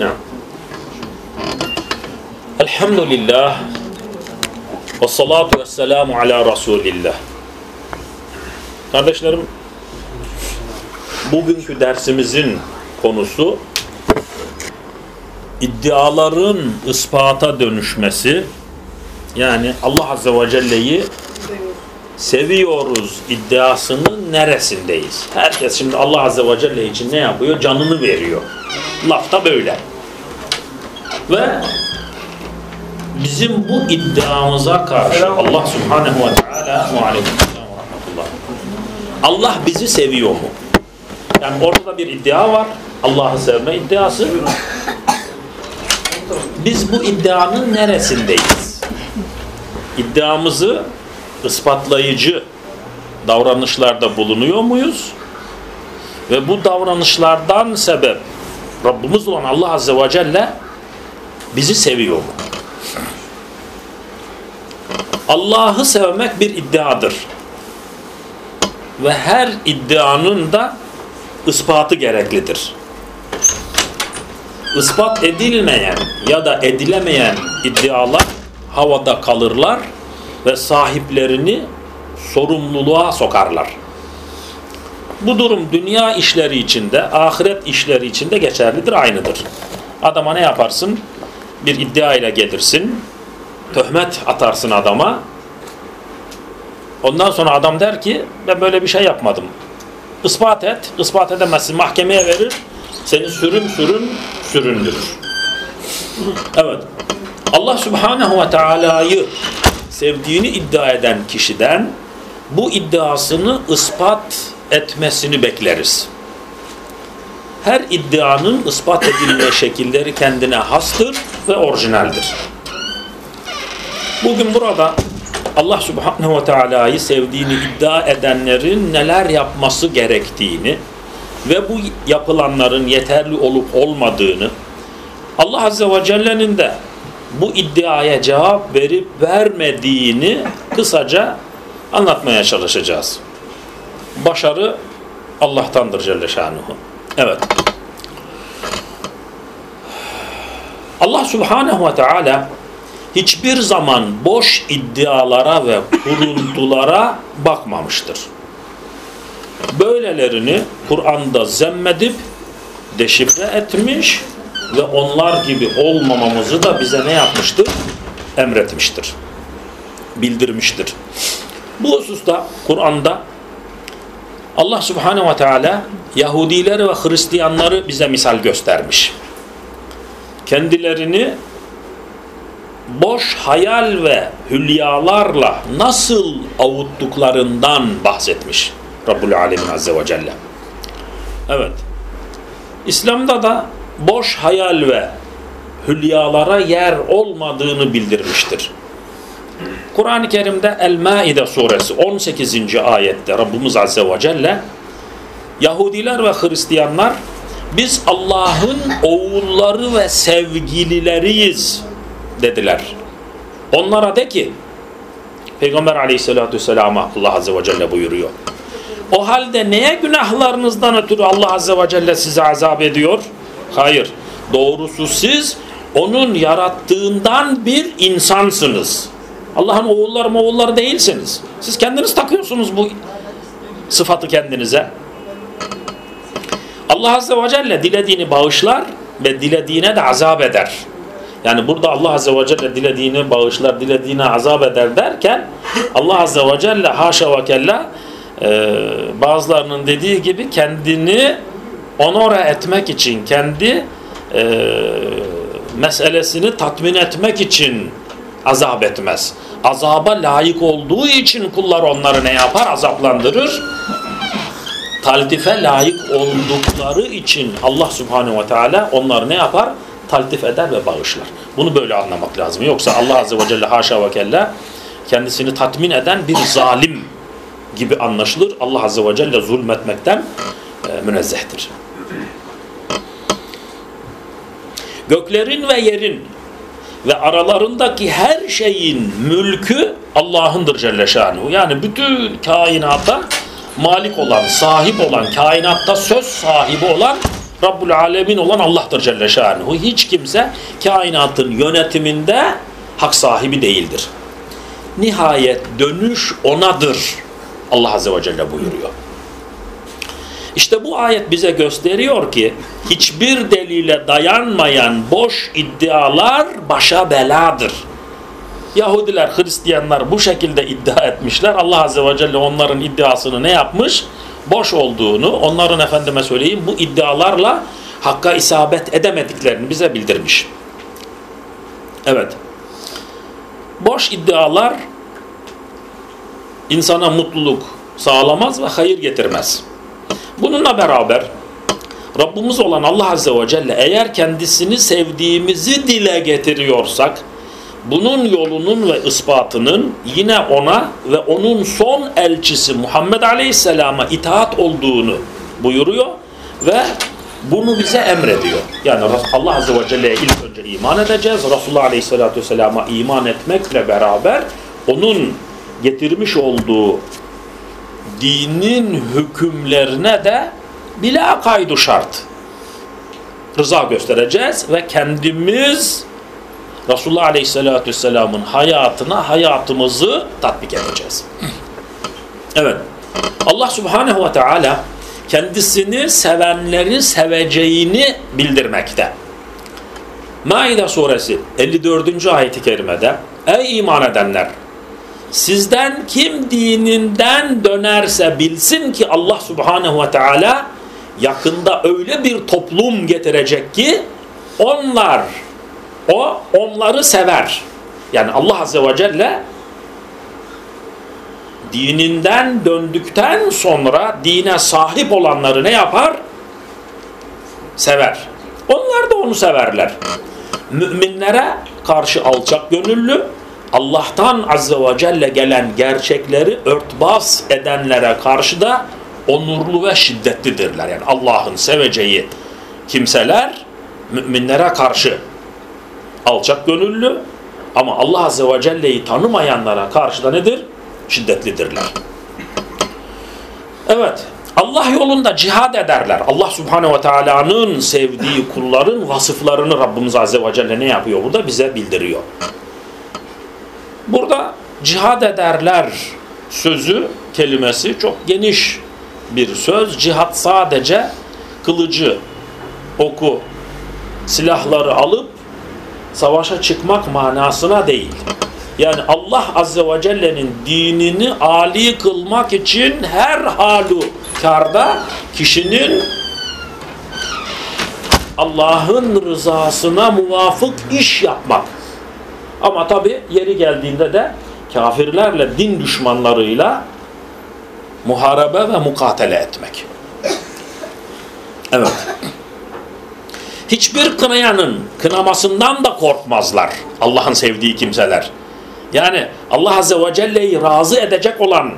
Naam. Elhamdülillah ve salatu ve selamu ala Resulillah. Kardeşlerim, bugünkü dersimizin konusu iddiaların ispata dönüşmesi yani Allah Azze ve Celle'yi seviyoruz iddiasının neresindeyiz? Herkes şimdi Allah Azze ve Celle için ne yapıyor? Canını veriyor. Lafta böyle. Ve bizim bu iddiamıza karşı Allah Subhanahu ve Teala. Allah bizi seviyor mu? Yani ortada bir iddia var. Allah'ı sevme iddiası. Biz bu iddianın neresindeyiz? İddiamızı ispatlayıcı davranışlarda bulunuyor muyuz? Ve bu davranışlardan sebep Rabbimiz olan Allah Azze ve Celle bizi seviyor mu? Allah'ı sevmek bir iddiadır. Ve her iddianın da ispatı gereklidir. Ispat edilmeyen ya da edilemeyen iddialar havada kalırlar ve sahiplerini sorumluluğa sokarlar. Bu durum dünya işleri içinde, ahiret işleri içinde geçerlidir, aynıdır. Adama ne yaparsın? Bir iddia ile gelirsin, töhmet atarsın adama. Ondan sonra adam der ki, ben böyle bir şey yapmadım. Ispat et, ispat edemezsin, mahkemeye verir, seni sürün sürün süründürür. Evet. Allah Subhanahu ve Teala'yı sevdiğini iddia eden kişiden bu iddiasını ispat etmesini bekleriz. Her iddianın ispat edilme şekilleri kendine hastır ve orijinaldir. Bugün burada Allah Subhanahu ve Teala'yı sevdiğini iddia edenlerin neler yapması gerektiğini ve bu yapılanların yeterli olup olmadığını Allah Azze ve Celle'nin de bu iddiaya cevap verip vermediğini kısaca anlatmaya çalışacağız. Başarı Allah'tandır Celle Şanuhu. Evet. Allah Subhanahu ve Teala hiçbir zaman boş iddialara ve kuruntulara bakmamıştır. Böylelerini Kur'an'da zemmedip deşifre etmiş ve onlar gibi olmamamızı da bize ne yapmıştır? Emretmiştir. Bildirmiştir. Bu hususta Kur'an'da Allah Subhanahu ve Teala Yahudileri ve Hristiyanları bize misal göstermiş. Kendilerini boş hayal ve hülyalarla nasıl avuttuklarından bahsetmiş Rabbul Alemin Azze ve Celle. Evet. İslam'da da boş hayal ve hülyalara yer olmadığını bildirmiştir. Kur'an-ı Kerim'de El-Maide suresi 18. ayette Rabbimiz Azze ve Celle Yahudiler ve Hristiyanlar biz Allah'ın oğulları ve sevgilileriyiz dediler. Onlara de ki Peygamber aleyhissalatü vesselama Allah Azze ve Celle buyuruyor. O halde neye günahlarınızdan ötürü Allah Azze ve Celle size azap ediyor? Hayır. Doğrusu siz onun yarattığından bir insansınız. Allah'ın oğulları oğulları değilsiniz. Siz kendiniz takıyorsunuz bu sıfatı kendinize. Allah Azze ve Celle dilediğini bağışlar ve dilediğine de azap eder. Yani burada Allah Azze ve Celle dilediğini bağışlar, dilediğine azap eder derken Allah Azze ve Celle haşa ve kella e, bazılarının dediği gibi kendini onora etmek için, kendi e, meselesini tatmin etmek için azap etmez. Azaba layık olduğu için kullar onları ne yapar? Azaplandırır. Taltife layık oldukları için Allah Subhanahu ve Teala onları ne yapar? Taltif eder ve bağışlar. Bunu böyle anlamak lazım. Yoksa Allah Azze ve Celle haşa ve kella kendisini tatmin eden bir zalim gibi anlaşılır. Allah Azze ve Celle zulmetmekten e, münezzehtir. Göklerin ve yerin ve aralarındaki her şeyin mülkü Allah'ındır Celle Şanuhu. Yani bütün kainata malik olan, sahip olan, kainatta söz sahibi olan Rabbul Alemin olan Allah'tır Celle Şanuhu. Hiç kimse kainatın yönetiminde hak sahibi değildir. Nihayet dönüş onadır. Allah Azze ve Celle buyuruyor. İşte bu ayet bize gösteriyor ki hiçbir delile dayanmayan boş iddialar başa beladır. Yahudiler, Hristiyanlar bu şekilde iddia etmişler. Allah Azze ve Celle onların iddiasını ne yapmış? Boş olduğunu, onların efendime söyleyeyim bu iddialarla hakka isabet edemediklerini bize bildirmiş. Evet. Boş iddialar insana mutluluk sağlamaz ve hayır getirmez. Bununla beraber Rabbimiz olan Allah Azze ve Celle eğer kendisini sevdiğimizi dile getiriyorsak bunun yolunun ve ispatının yine ona ve onun son elçisi Muhammed Aleyhisselam'a itaat olduğunu buyuruyor ve bunu bize emrediyor. Yani Allah Azze ve Celle'ye ilk önce iman edeceğiz. Resulullah Aleyhisselatü Vesselam'a iman etmekle beraber onun getirmiş olduğu dinin hükümlerine de bila kaydu şart rıza göstereceğiz ve kendimiz Resulullah Aleyhisselatü Vesselam'ın hayatına hayatımızı tatbik edeceğiz. Evet. Allah Subhanahu ve Teala kendisini sevenleri seveceğini bildirmekte. Maide suresi 54. ayeti kerimede Ey iman edenler! Sizden kim dininden dönerse bilsin ki Allah Subhanahu ve Teala yakında öyle bir toplum getirecek ki onlar o onları sever. Yani Allah Azze ve Celle dininden döndükten sonra dine sahip olanları ne yapar? Sever. Onlar da onu severler. Müminlere karşı alçak gönüllü, Allah'tan Azze ve Celle gelen gerçekleri örtbas edenlere karşı da onurlu ve şiddetlidirler. Yani Allah'ın seveceği kimseler müminlere karşı alçak gönüllü ama Allah Azze ve Celle'yi tanımayanlara karşı da nedir? Şiddetlidirler. Evet. Allah yolunda cihad ederler. Allah Subhanahu ve Teala'nın sevdiği kulların vasıflarını Rabbimiz Azze ve Celle ne yapıyor burada? Bize bildiriyor. Burada cihad ederler sözü, kelimesi çok geniş bir söz. Cihad sadece kılıcı, oku, silahları alıp savaşa çıkmak manasına değil. Yani Allah Azze ve Celle'nin dinini âli kılmak için her halükarda kişinin Allah'ın rızasına muvafık iş yapmak. Ama tabi yeri geldiğinde de kafirlerle, din düşmanlarıyla muharebe ve mukatele etmek. Evet hiçbir kınayanın kınamasından da korkmazlar Allah'ın sevdiği kimseler. Yani Allah Azze ve Celle'yi razı edecek olan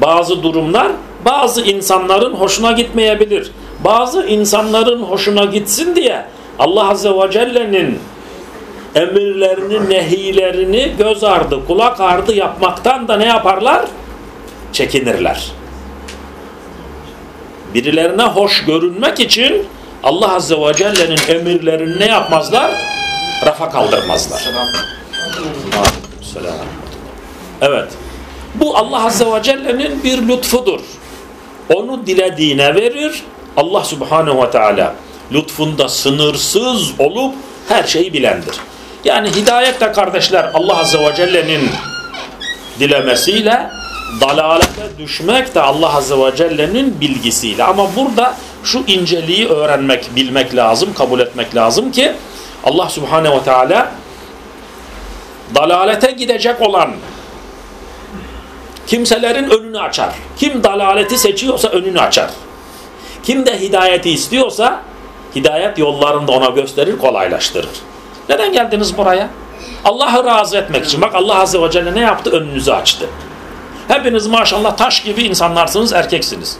bazı durumlar bazı insanların hoşuna gitmeyebilir. Bazı insanların hoşuna gitsin diye Allah Azze ve Celle'nin emirlerini, nehilerini göz ardı, kulak ardı yapmaktan da ne yaparlar? Çekinirler. Birilerine hoş görünmek için Allah Azze ve Celle'nin emirlerini ne yapmazlar? Rafa kaldırmazlar. Selam. Evet. Bu Allah Azze ve Celle'nin bir lütfudur. Onu dilediğine verir. Allah Subhanahu ve Teala lütfunda sınırsız olup her şeyi bilendir. Yani hidayet de kardeşler Allah Azze ve Celle'nin dilemesiyle dalalete düşmek de Allah Azze ve Celle'nin bilgisiyle. Ama burada şu inceliği öğrenmek, bilmek lazım, kabul etmek lazım ki Allah Subhanahu ve Teala dalalete gidecek olan kimselerin önünü açar. Kim dalaleti seçiyorsa önünü açar. Kim de hidayeti istiyorsa hidayet yollarında ona gösterir, kolaylaştırır. Neden geldiniz buraya? Allah'ı razı etmek için. Bak Allah Azze ve Celle ne yaptı? Önünüzü açtı. Hepiniz maşallah taş gibi insanlarsınız, erkeksiniz.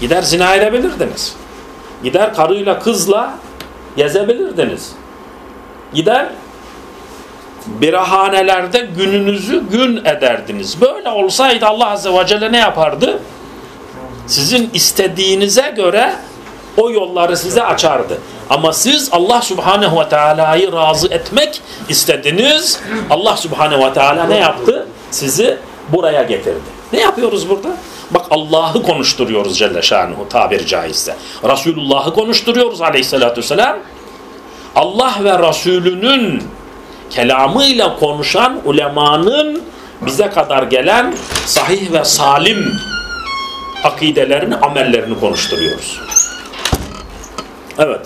Gider zina edebilirdiniz. Gider karıyla kızla gezebilirdiniz. Gider birahanelerde gününüzü gün ederdiniz. Böyle olsaydı Allah Azze ve Celle ne yapardı? sizin istediğinize göre o yolları size açardı. Ama siz Allah Subhanahu ve Teala'yı razı etmek istediniz. Allah Subhanahu ve Teala ne yaptı? Sizi buraya getirdi. Ne yapıyoruz burada? Bak Allah'ı konuşturuyoruz Celle Şanuhu tabiri caizse. Resulullah'ı konuşturuyoruz aleyhissalatü vesselam. Allah ve Resulünün kelamıyla konuşan ulemanın bize kadar gelen sahih ve salim akidelerini, amellerini konuşturuyoruz. Evet.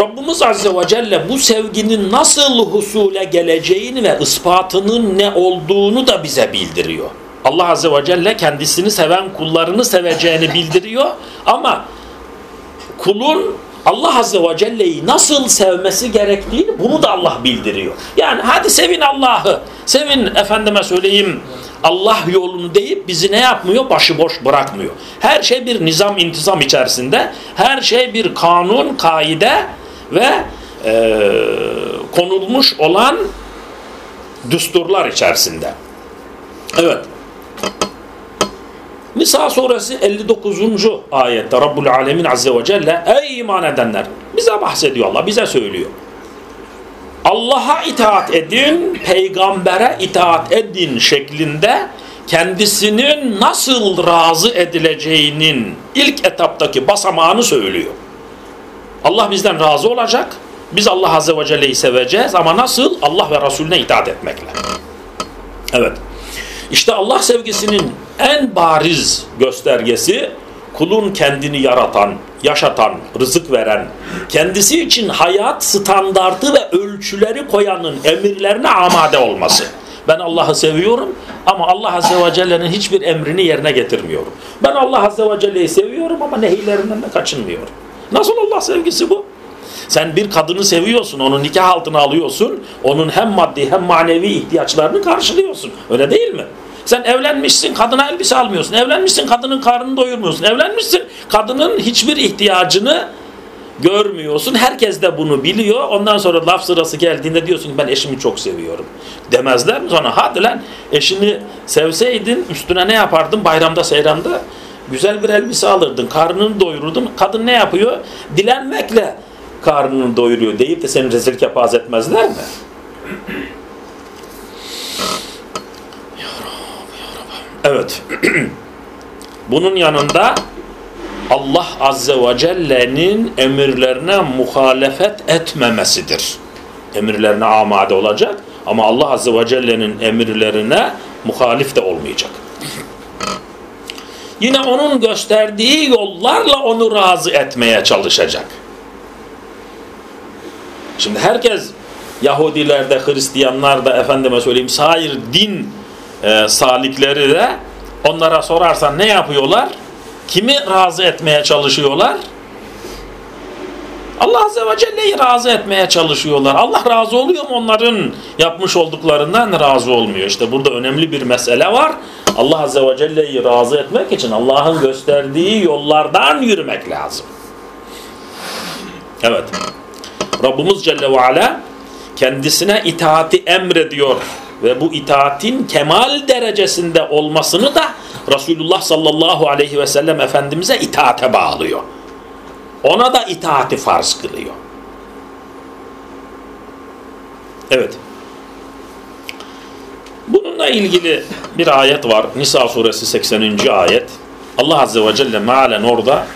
Rabbimiz Azze ve Celle bu sevginin nasıl husule geleceğini ve ispatının ne olduğunu da bize bildiriyor. Allah Azze ve Celle kendisini seven kullarını seveceğini bildiriyor ama kulun Allah Azze ve Celle'yi nasıl sevmesi gerektiğini bunu da Allah bildiriyor. Yani hadi sevin Allah'ı, sevin efendime söyleyeyim Allah yolunu deyip bizi ne yapmıyor? Başıboş bırakmıyor. Her şey bir nizam intizam içerisinde, her şey bir kanun, kaide ve e, konulmuş olan düsturlar içerisinde. Evet. Nisa suresi 59. ayette Rabbul Alemin Azze ve Celle Ey iman edenler bize bahsediyor Allah bize söylüyor. Allah'a itaat edin, peygambere itaat edin şeklinde kendisinin nasıl razı edileceğinin ilk etaptaki basamağını söylüyor. Allah bizden razı olacak. Biz Allah Azze ve Celle'yi seveceğiz ama nasıl? Allah ve Resulüne itaat etmekle. Evet. İşte Allah sevgisinin en bariz göstergesi kulun kendini yaratan, yaşatan, rızık veren, kendisi için hayat standartı ve ölçüleri koyanın emirlerine amade olması. Ben Allah'ı seviyorum ama Allah Azze ve Celle'nin hiçbir emrini yerine getirmiyorum. Ben Allah Azze ve Celle'yi seviyorum ama nehirlerinden de kaçınmıyorum. Nasıl Allah sevgisi bu? Sen bir kadını seviyorsun, onu nikah altına alıyorsun, onun hem maddi hem manevi ihtiyaçlarını karşılıyorsun. Öyle değil mi? Sen evlenmişsin, kadına elbise almıyorsun. Evlenmişsin, kadının karnını doyurmuyorsun. Evlenmişsin, kadının hiçbir ihtiyacını görmüyorsun. Herkes de bunu biliyor. Ondan sonra laf sırası geldiğinde diyorsun ki ben eşimi çok seviyorum. Demezler mi sonra? Hadi lan eşini sevseydin üstüne ne yapardın bayramda seyramda? Güzel bir elbise alırdın, karnını doyururdun. Kadın ne yapıyor? Dilenmekle karnını doyuruyor deyip de seni rezil kepaz etmezler mi? Evet. Bunun yanında Allah Azze ve Celle'nin emirlerine muhalefet etmemesidir. Emirlerine amade olacak ama Allah Azze ve Celle'nin emirlerine muhalif de olmayacak. Yine onun gösterdiği yollarla onu razı etmeye çalışacak. Şimdi herkes Yahudilerde, Hristiyanlarda, efendime söyleyeyim, sair din e, salikleri de onlara sorarsan ne yapıyorlar? Kimi razı etmeye çalışıyorlar? Allah Azze ve Celle'yi razı etmeye çalışıyorlar. Allah razı oluyor mu onların yapmış olduklarından razı olmuyor. İşte burada önemli bir mesele var. Allah Azze ve Celle'yi razı etmek için Allah'ın gösterdiği yollardan yürümek lazım. Evet. Rabbimiz Celle ve Ala kendisine itaati emrediyor ve bu itaatin kemal derecesinde olmasını da Resulullah sallallahu aleyhi ve sellem Efendimiz'e itaate bağlıyor. Ona da itaati farz kılıyor. Evet. Bununla ilgili bir ayet var. Nisa suresi 80. ayet. Allah azze ve celle mealen orada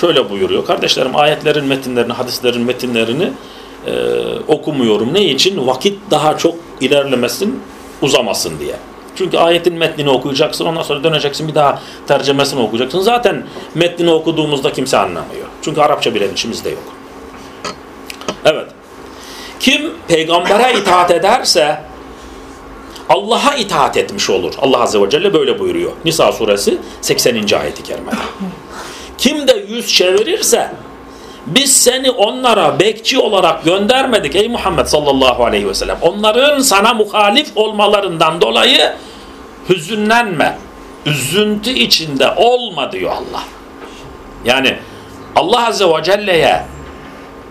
şöyle buyuruyor. Kardeşlerim ayetlerin metinlerini, hadislerin metinlerini e, okumuyorum. Ne için? Vakit daha çok ilerlemesin, uzamasın diye. Çünkü ayetin metnini okuyacaksın ondan sonra döneceksin bir daha tercemesini okuyacaksın. Zaten metnini okuduğumuzda kimse anlamıyor. Çünkü Arapça bilen işimiz de yok. Evet. Kim peygambere itaat ederse Allah'a itaat etmiş olur. Allah Azze ve Celle böyle buyuruyor. Nisa suresi 80. ayeti kerimede. Kim de yüz çevirirse biz seni onlara bekçi olarak göndermedik ey Muhammed sallallahu aleyhi ve sellem. Onların sana muhalif olmalarından dolayı hüzünlenme, üzüntü içinde olma diyor Allah. Yani Allah Azze ve Celle'ye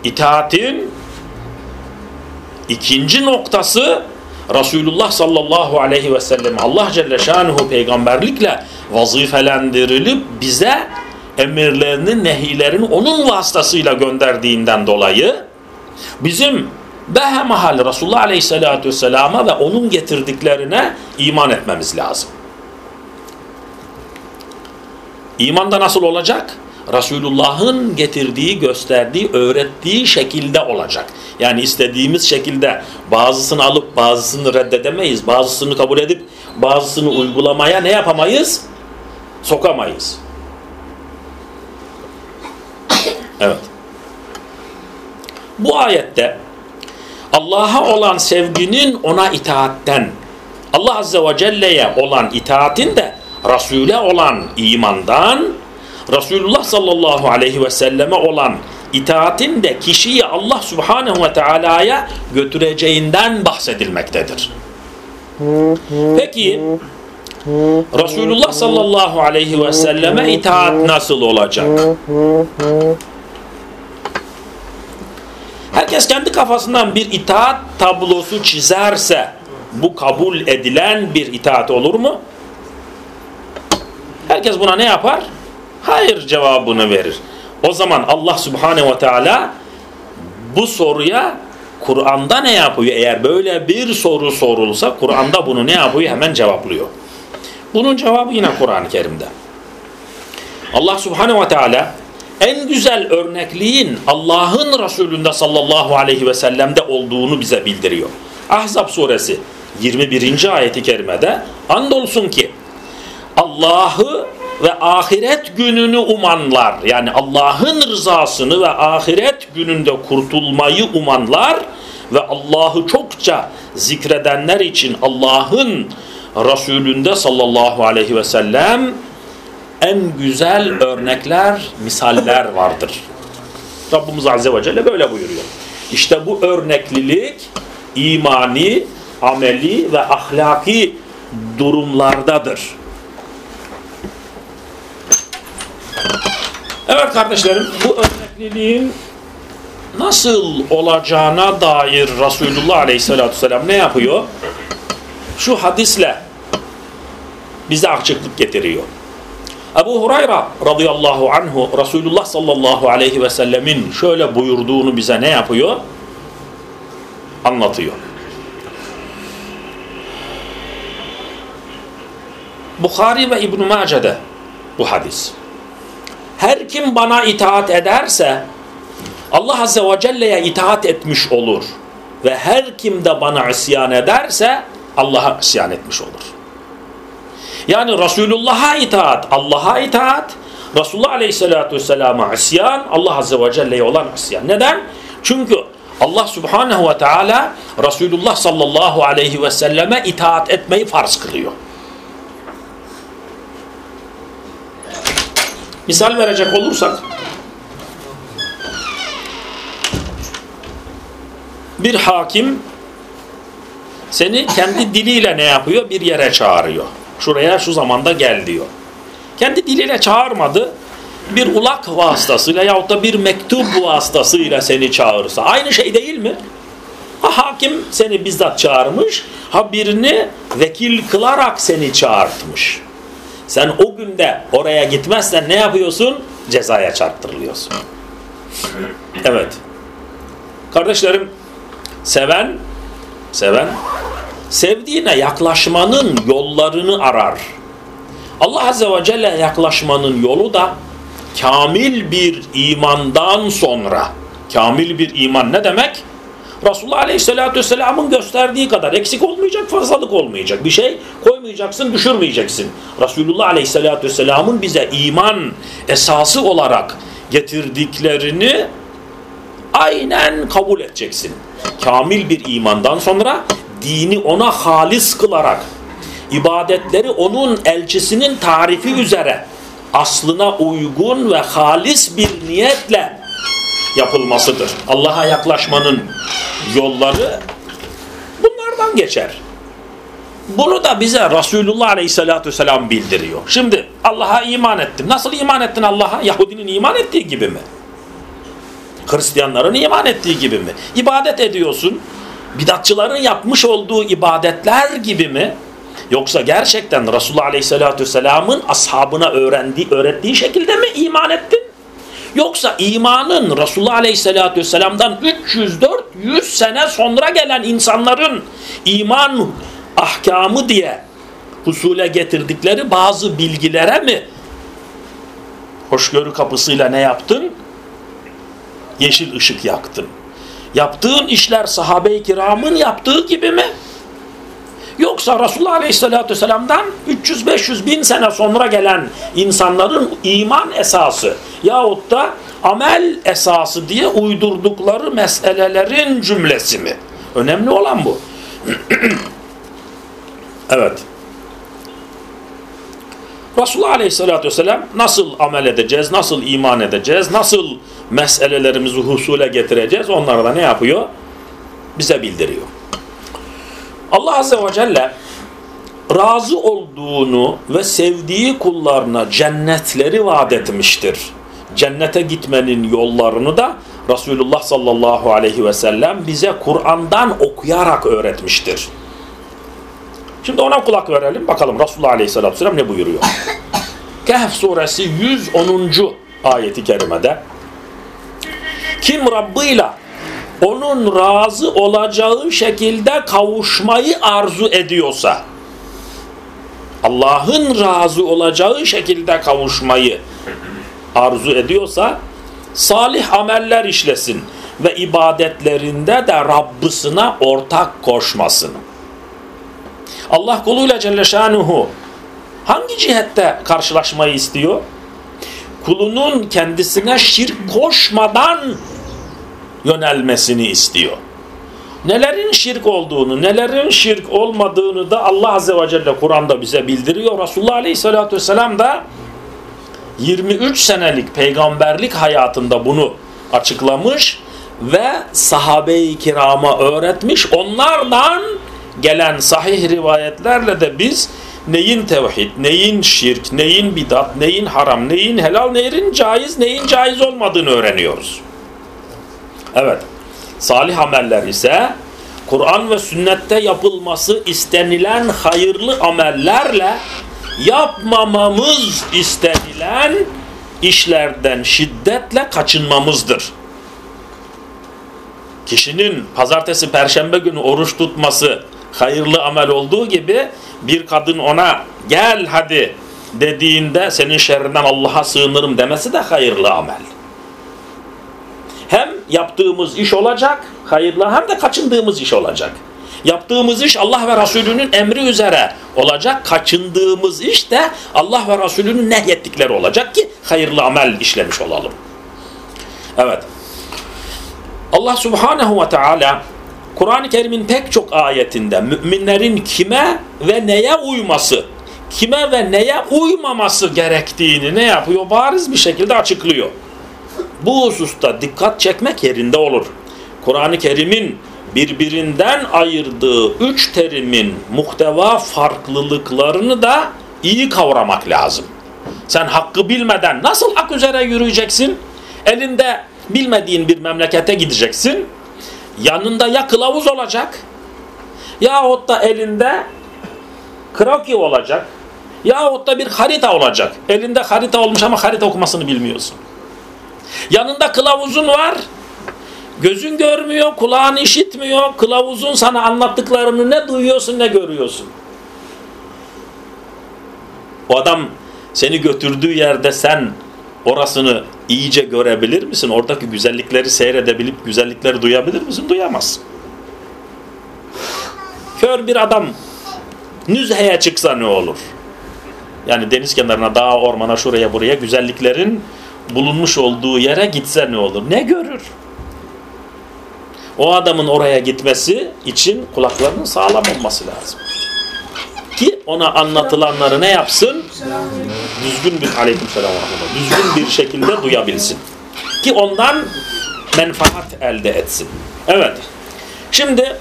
itaatin ikinci noktası Resulullah sallallahu aleyhi ve sellem Allah Celle Şanuhu peygamberlikle vazifelendirilip bize emirlerini, nehilerini onun vasıtasıyla gönderdiğinden dolayı bizim behemahal Resulullah Aleyhisselatü Vesselam'a ve onun getirdiklerine iman etmemiz lazım. İman da nasıl olacak? Resulullah'ın getirdiği, gösterdiği, öğrettiği şekilde olacak. Yani istediğimiz şekilde bazısını alıp bazısını reddedemeyiz. Bazısını kabul edip bazısını uygulamaya ne yapamayız? Sokamayız. Evet. Bu ayette Allah'a olan sevginin ona itaatten, Allah Azze ve Celle'ye olan itaatin de Resul'e olan imandan, Resulullah sallallahu aleyhi ve selleme olan itaatin de kişiyi Allah subhanehu ve teala'ya götüreceğinden bahsedilmektedir. Peki Resulullah sallallahu aleyhi ve selleme itaat nasıl olacak? Herkes kendi kafasından bir itaat tablosu çizerse bu kabul edilen bir itaat olur mu? Herkes buna ne yapar? Hayır cevabını verir. O zaman Allah Subhanahu ve Teala bu soruya Kur'an'da ne yapıyor? Eğer böyle bir soru sorulsa Kur'an'da bunu ne yapıyor? Hemen cevaplıyor. Bunun cevabı yine Kur'an-ı Kerim'de. Allah Subhanahu ve Teala en güzel örnekliğin Allah'ın Resulünde sallallahu aleyhi ve sellem'de olduğunu bize bildiriyor. Ahzab suresi 21. ayeti kerimede andolsun ki Allah'ı ve ahiret gününü umanlar yani Allah'ın rızasını ve ahiret gününde kurtulmayı umanlar ve Allah'ı çokça zikredenler için Allah'ın Resulünde sallallahu aleyhi ve sellem en güzel örnekler, misaller vardır. Rabbimiz Azze ve Celle böyle buyuruyor. İşte bu örneklilik imani, ameli ve ahlaki durumlardadır. Evet kardeşlerim bu örnekliliğin nasıl olacağına dair Resulullah Aleyhisselatü Vesselam ne yapıyor? Şu hadisle bize açıklık getiriyor. Ebu Hurayra radıyallahu anhu Resulullah sallallahu aleyhi ve sellemin şöyle buyurduğunu bize ne yapıyor? Anlatıyor. Bukhari ve İbn-i Mace'de bu hadis. Her kim bana itaat ederse Allah Azze ve Celle'ye itaat etmiş olur. Ve her kim de bana isyan ederse Allah'a isyan etmiş olur. Yani Resulullah'a itaat, Allah'a itaat, Resulullah Aleyhisselatü Vesselam'a isyan, Allah Azze ve Celle'ye olan isyan. Neden? Çünkü Allah Subhanahu ve Teala Resulullah sallallahu aleyhi ve selleme itaat etmeyi farz kılıyor. Misal verecek olursak bir hakim seni kendi diliyle ne yapıyor? Bir yere çağırıyor. Şuraya şu zamanda gel diyor. Kendi diliyle çağırmadı. Bir ulak vasıtasıyla yahut da bir mektup vasıtasıyla seni çağırsa. Aynı şey değil mi? Ha, hakim seni bizzat çağırmış. Ha birini vekil kılarak seni çağırtmış. Sen o günde oraya gitmezsen ne yapıyorsun? Cezaya çarptırılıyorsun. Evet. Kardeşlerim, seven, seven, sevdiğine yaklaşmanın yollarını arar. Allah Azze ve Celle yaklaşmanın yolu da kamil bir imandan sonra, kamil bir iman ne demek? Resulullah Aleyhisselatü Vesselam'ın gösterdiği kadar eksik olmayacak, fazlalık olmayacak. Bir şey koymayacaksın, düşürmeyeceksin. Resulullah Aleyhisselatü Vesselam'ın bize iman esası olarak getirdiklerini aynen kabul edeceksin. Kamil bir imandan sonra dini ona halis kılarak, ibadetleri onun elçisinin tarifi üzere aslına uygun ve halis bir niyetle yapılmasıdır. Allah'a yaklaşmanın yolları bunlardan geçer. Bunu da bize Resulullah Aleyhisselatü Vesselam bildiriyor. Şimdi Allah'a iman ettim. Nasıl iman ettin Allah'a? Yahudinin iman ettiği gibi mi? Hristiyanların iman ettiği gibi mi? İbadet ediyorsun. Bidatçıların yapmış olduğu ibadetler gibi mi? Yoksa gerçekten Resulullah Aleyhisselatü Vesselam'ın ashabına öğrendiği, öğrettiği şekilde mi iman ettin? Yoksa imanın Resulullah Aleyhisselatü Vesselam'dan 300-400 sene sonra gelen insanların iman ahkamı diye husule getirdikleri bazı bilgilere mi hoşgörü kapısıyla ne yaptın? Yeşil ışık yaktın. Yaptığın işler sahabe-i kiramın yaptığı gibi mi? Yoksa Resulullah Aleyhisselatü Vesselam'dan 300-500 bin sene sonra gelen insanların iman esası yahut da amel esası diye uydurdukları meselelerin cümlesi mi? Önemli olan bu. evet. Resulullah Aleyhisselatü Vesselam nasıl amel edeceğiz, nasıl iman edeceğiz, nasıl meselelerimizi husule getireceğiz onları da ne yapıyor? Bize bildiriyor. Allah Azze ve Celle razı olduğunu ve sevdiği kullarına cennetleri vaat etmiştir. Cennete gitmenin yollarını da Resulullah sallallahu aleyhi ve sellem bize Kur'an'dan okuyarak öğretmiştir. Şimdi ona kulak verelim bakalım Resulullah aleyhisselatü vesselam ne buyuruyor? Kehf suresi 110. ayeti kerimede kim Rabbıyla onun razı olacağı şekilde kavuşmayı arzu ediyorsa Allah'ın razı olacağı şekilde kavuşmayı arzu ediyorsa salih ameller işlesin ve ibadetlerinde de Rabbisine ortak koşmasın. Allah kuluyla Celle Şanuhu hangi cihette karşılaşmayı istiyor? Kulunun kendisine şirk koşmadan yönelmesini istiyor. Nelerin şirk olduğunu, nelerin şirk olmadığını da Allah Azze ve Celle Kur'an'da bize bildiriyor. Resulullah Aleyhisselatü Vesselam da 23 senelik peygamberlik hayatında bunu açıklamış ve sahabe-i kirama öğretmiş. Onlardan gelen sahih rivayetlerle de biz neyin tevhid, neyin şirk, neyin bidat, neyin haram, neyin helal, neyin caiz, neyin caiz olmadığını öğreniyoruz. Evet. Salih ameller ise Kur'an ve sünnette yapılması istenilen hayırlı amellerle yapmamamız istenilen işlerden şiddetle kaçınmamızdır. Kişinin pazartesi, perşembe günü oruç tutması hayırlı amel olduğu gibi bir kadın ona gel hadi dediğinde senin şerrinden Allah'a sığınırım demesi de hayırlı amel hem yaptığımız iş olacak hayırlı hem de kaçındığımız iş olacak. Yaptığımız iş Allah ve Resulünün emri üzere olacak. Kaçındığımız iş de Allah ve Resulünün nehyettikleri olacak ki hayırlı amel işlemiş olalım. Evet. Allah Subhanahu ve Teala Kur'an-ı Kerim'in pek çok ayetinde müminlerin kime ve neye uyması, kime ve neye uymaması gerektiğini ne yapıyor? Bariz bir şekilde açıklıyor bu hususta dikkat çekmek yerinde olur. Kur'an-ı Kerim'in birbirinden ayırdığı üç terimin muhteva farklılıklarını da iyi kavramak lazım. Sen hakkı bilmeden nasıl hak üzere yürüyeceksin? Elinde bilmediğin bir memlekete gideceksin. Yanında ya kılavuz olacak yahut da elinde kroki olacak yahut da bir harita olacak. Elinde harita olmuş ama harita okumasını bilmiyorsun. Yanında kılavuzun var. Gözün görmüyor, kulağın işitmiyor. Kılavuzun sana anlattıklarını ne duyuyorsun ne görüyorsun. O adam seni götürdüğü yerde sen orasını iyice görebilir misin? Oradaki güzellikleri seyredebilip güzellikleri duyabilir misin? Duyamazsın. Kör bir adam nüzheye çıksa ne olur? Yani deniz kenarına, dağa, ormana, şuraya, buraya güzelliklerin bulunmuş olduğu yere gitse ne olur? Ne görür? O adamın oraya gitmesi için kulaklarının sağlam olması lazım. Ki ona anlatılanları ne yapsın? Düzgün bir aleykümselam düzgün bir şekilde duyabilsin. Ki ondan menfaat elde etsin. Evet. Şimdi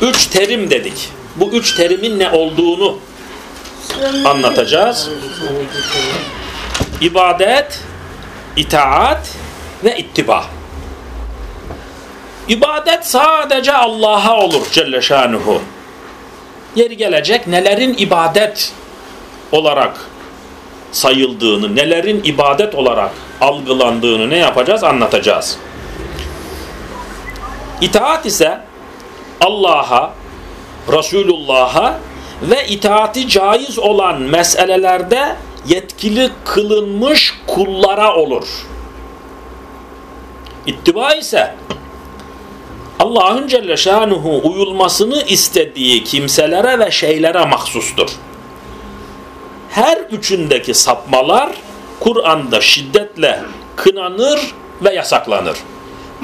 üç terim dedik. Bu üç terimin ne olduğunu anlatacağız ibadet, itaat ve ittiba. İbadet sadece Allah'a olur Celle Şanuhu. Yeri gelecek nelerin ibadet olarak sayıldığını, nelerin ibadet olarak algılandığını ne yapacağız? Anlatacağız. İtaat ise Allah'a, Resulullah'a ve itaati caiz olan meselelerde yetkili kılınmış kullara olur. İttiba ise Allah'ın Celle Şanuhu uyulmasını istediği kimselere ve şeylere mahsustur. Her üçündeki sapmalar Kur'an'da şiddetle kınanır ve yasaklanır.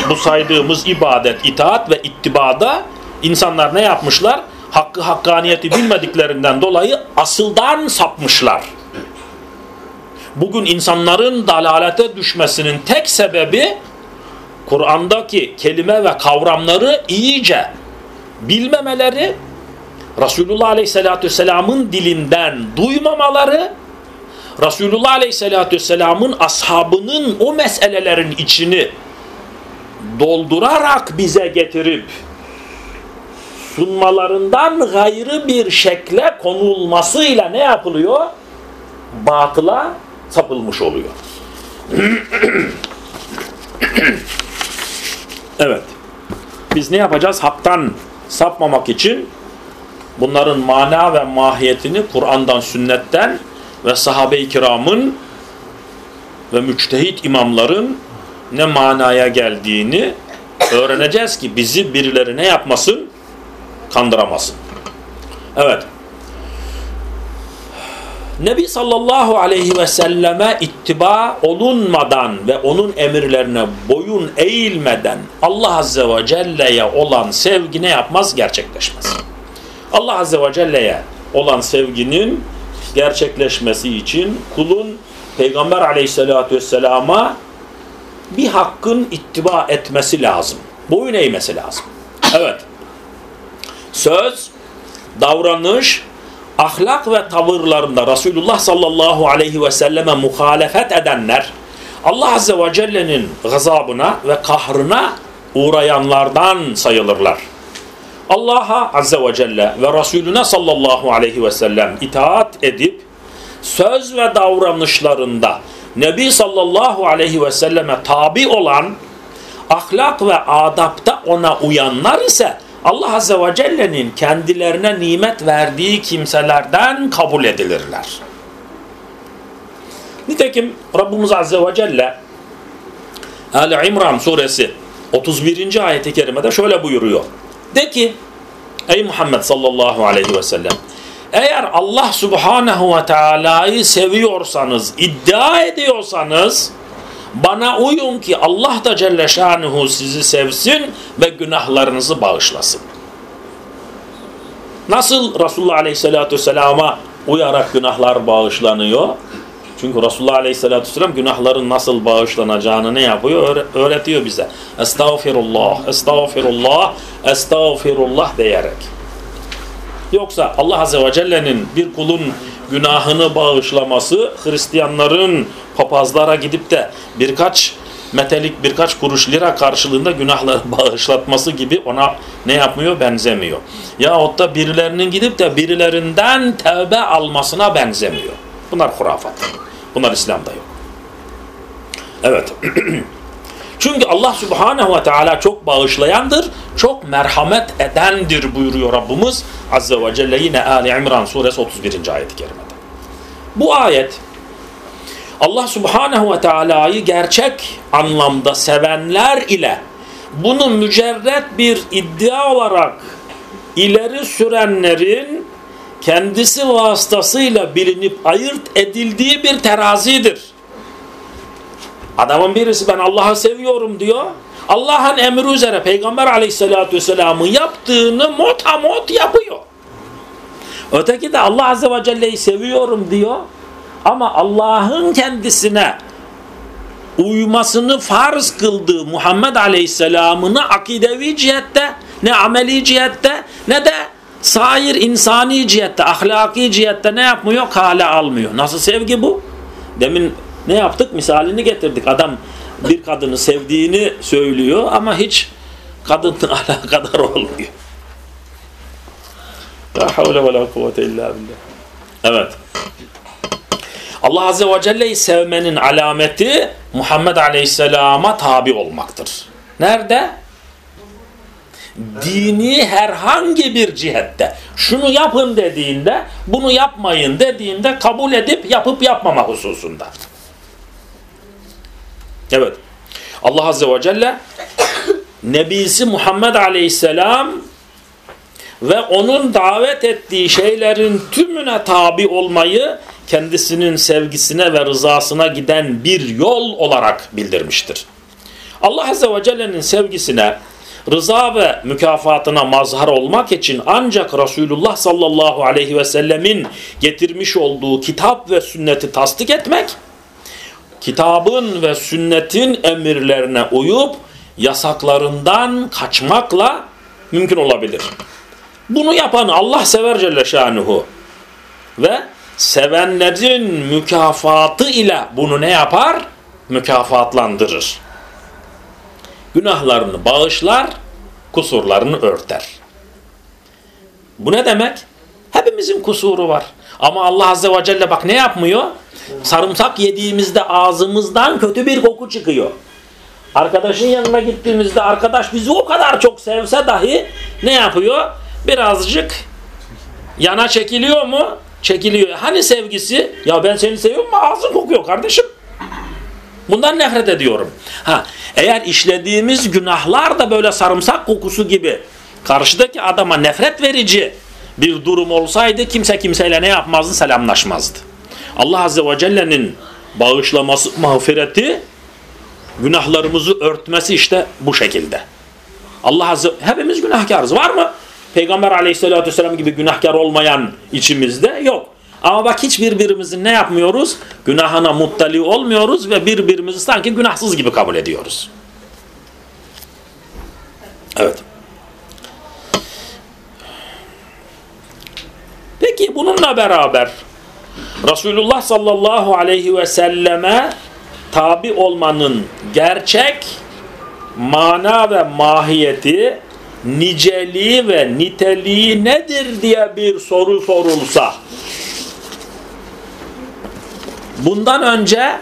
Bu saydığımız ibadet, itaat ve ittibada insanlar ne yapmışlar? Hakkı hakkaniyeti bilmediklerinden dolayı asıldan sapmışlar. Bugün insanların dalalete düşmesinin tek sebebi Kur'an'daki kelime ve kavramları iyice bilmemeleri, Resulullah Aleyhisselatü Vesselam'ın dilinden duymamaları, Resulullah Aleyhisselatü Vesselam'ın ashabının o meselelerin içini doldurarak bize getirip sunmalarından gayrı bir şekle konulmasıyla ne yapılıyor? Batıla sapılmış oluyor. evet. Biz ne yapacağız? Haktan sapmamak için bunların mana ve mahiyetini Kur'an'dan, sünnetten ve sahabe-i kiramın ve müçtehit imamların ne manaya geldiğini öğreneceğiz ki bizi birileri ne yapmasın? Kandıramasın. Evet. Nebi sallallahu aleyhi ve selleme ittiba olunmadan ve onun emirlerine boyun eğilmeden Allah azze ve celle'ye olan sevgi ne yapmaz? Gerçekleşmez. Allah azze ve celle'ye olan sevginin gerçekleşmesi için kulun Peygamber aleyhissalatü vesselama bir hakkın ittiba etmesi lazım. Boyun eğmesi lazım. Evet. Söz, davranış, ahlak ve tavırlarında Resulullah sallallahu aleyhi ve selleme muhalefet edenler Allah azze ve celle'nin gazabına ve kahrına uğrayanlardan sayılırlar. Allah'a azze ve celle ve Resulüne sallallahu aleyhi ve sellem itaat edip söz ve davranışlarında Nebi sallallahu aleyhi ve selleme tabi olan ahlak ve adapta ona uyanlar ise Allah Azze ve Celle'nin kendilerine nimet verdiği kimselerden kabul edilirler. Nitekim Rabbimiz Azze ve Celle Ali İmran suresi 31. ayeti kerimede şöyle buyuruyor. De ki ey Muhammed sallallahu aleyhi ve sellem eğer Allah subhanehu ve teala'yı seviyorsanız, iddia ediyorsanız bana uyun ki Allah da Celle Şanuhu sizi sevsin ve günahlarınızı bağışlasın. Nasıl Resulullah Aleyhisselatü Vesselam'a uyarak günahlar bağışlanıyor? Çünkü Resulullah Aleyhisselatü Vesselam günahların nasıl bağışlanacağını ne yapıyor? Öğretiyor bize. Estağfirullah, estağfirullah, estağfirullah diyerek. Yoksa Allah Azze ve Celle'nin bir kulun günahını bağışlaması Hristiyanların papazlara gidip de birkaç metelik birkaç kuruş lira karşılığında günahları bağışlatması gibi ona ne yapmıyor? Benzemiyor. Yahut da birilerinin gidip de birilerinden tevbe almasına benzemiyor. Bunlar hurafat. Bunlar İslam'da yok. Evet. Çünkü Allah Subhanahu ve Teala çok bağışlayandır, çok merhamet edendir buyuruyor Rabbimiz Azze ve Celle yine Ali İmran suresi 31. ayet-i kerimede. Bu ayet Allah Subhanahu ve Teala'yı gerçek anlamda sevenler ile bunu mücerret bir iddia olarak ileri sürenlerin kendisi vasıtasıyla bilinip ayırt edildiği bir terazidir. Adamın birisi ben Allah'ı seviyorum diyor. Allah'ın emri üzere Peygamber aleyhissalatü vesselamın yaptığını motamot yapıyor. Öteki de Allah azze ve celle'yi seviyorum diyor. Ama Allah'ın kendisine uymasını farz kıldığı Muhammed Aleyhisselam'ını akidevi cihette ne ameli cihette ne de sair insani cihette, ahlaki cihette ne yapmıyor? Kale almıyor. Nasıl sevgi bu? Demin ne yaptık? Misalini getirdik. Adam bir kadını sevdiğini söylüyor ama hiç kadınla alakadar olmuyor. La havle ve la kuvvete illa billah. Evet. Allah Azze ve Celle'yi sevmenin alameti Muhammed Aleyhisselam'a tabi olmaktır. Nerede? Dini herhangi bir cihette şunu yapın dediğinde bunu yapmayın dediğinde kabul edip yapıp yapmama hususunda. Evet. Allah Azze ve Celle Nebisi Muhammed Aleyhisselam ve onun davet ettiği şeylerin tümüne tabi olmayı kendisinin sevgisine ve rızasına giden bir yol olarak bildirmiştir. Allah Azze ve Celle'nin sevgisine, rıza ve mükafatına mazhar olmak için ancak Resulullah sallallahu aleyhi ve sellemin getirmiş olduğu kitap ve sünneti tasdik etmek, kitabın ve sünnetin emirlerine uyup yasaklarından kaçmakla mümkün olabilir. Bunu yapan Allah sever Celle Şanuhu ve sevenlerin mükafatı ile bunu ne yapar? Mükafatlandırır. Günahlarını bağışlar, kusurlarını örter. Bu ne demek? Hepimizin kusuru var. Ama Allah Azze ve Celle bak ne yapmıyor? Sarımsak yediğimizde ağzımızdan kötü bir koku çıkıyor. Arkadaşın yanına gittiğimizde arkadaş bizi o kadar çok sevse dahi ne yapıyor? Birazcık yana çekiliyor mu? Çekiliyor. Hani sevgisi? Ya ben seni seviyorum ama ağzın kokuyor kardeşim. Bundan nefret ediyorum. Ha, eğer işlediğimiz günahlar da böyle sarımsak kokusu gibi karşıdaki adama nefret verici bir durum olsaydı kimse kimseyle ne yapmazdı? Selamlaşmazdı. Allah Azze ve Celle'nin bağışlaması, mağfireti günahlarımızı örtmesi işte bu şekilde. Allah Azze hepimiz günahkarız. Var mı? Peygamber aleyhissalatü vesselam gibi günahkar olmayan içimizde yok. Ama bak hiç birbirimizin ne yapmıyoruz? Günahına muttali olmuyoruz ve birbirimizi sanki günahsız gibi kabul ediyoruz. Evet. Peki bununla beraber Resulullah sallallahu aleyhi ve selleme tabi olmanın gerçek mana ve mahiyeti niceliği ve niteliği nedir diye bir soru sorulsa bundan önce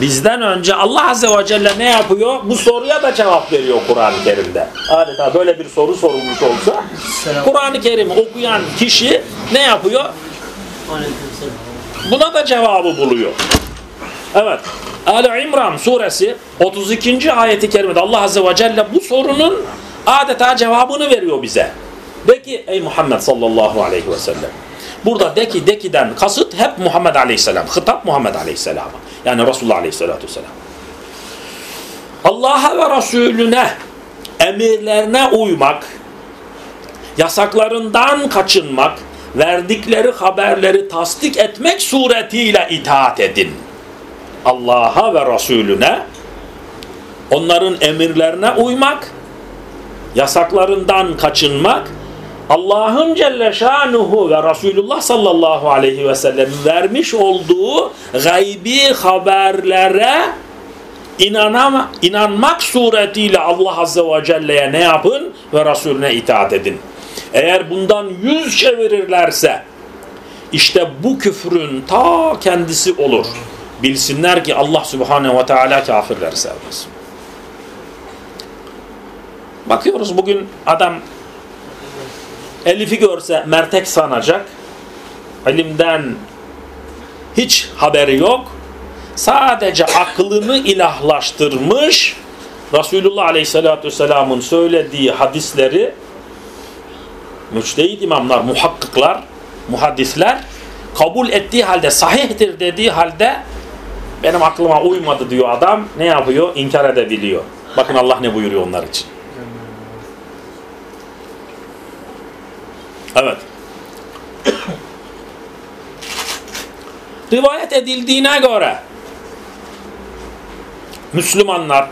bizden önce Allah Azze ve Celle ne yapıyor? Bu soruya da cevap veriyor Kur'an-ı Kerim'de. Adeta böyle bir soru sorulmuş olsa Kur'an-ı Kerim'i okuyan kişi ne yapıyor? Buna da cevabı buluyor. Evet. Ali İmran suresi 32. ayeti kerimede Allah Azze ve Celle bu sorunun adeta cevabını veriyor bize. De ki ey Muhammed sallallahu aleyhi ve sellem. Burada deki dekiden kasıt hep Muhammed aleyhisselam. Hitap Muhammed aleyhisselama. Yani Resulullah aleyhisselatü vesselam. Allah'a ve Resulüne emirlerine uymak, yasaklarından kaçınmak, verdikleri haberleri tasdik etmek suretiyle itaat edin. Allah'a ve Resulüne onların emirlerine uymak, yasaklarından kaçınmak, Allah'ın Celle Şanuhu ve Resulullah sallallahu aleyhi ve sellem vermiş olduğu gaybi haberlere inanama, inanmak suretiyle Allah Azze ve Celle'ye ne yapın? Ve Resulüne itaat edin. Eğer bundan yüz çevirirlerse işte bu küfrün ta kendisi olur. Bilsinler ki Allah Subhanahu ve Teala kafirleri sevmez. Bakıyoruz bugün adam Elif'i görse mertek sanacak. Elimden hiç haberi yok. Sadece aklını ilahlaştırmış. Resulullah Aleyhisselatü Vesselam'ın söylediği hadisleri müçtehid imamlar, muhakkıklar, muhaddisler kabul ettiği halde sahihtir dediği halde benim aklıma uymadı diyor adam. Ne yapıyor? İnkar edebiliyor. Bakın Allah ne buyuruyor onlar için. Evet. Rivayet edildiğine göre Müslümanlar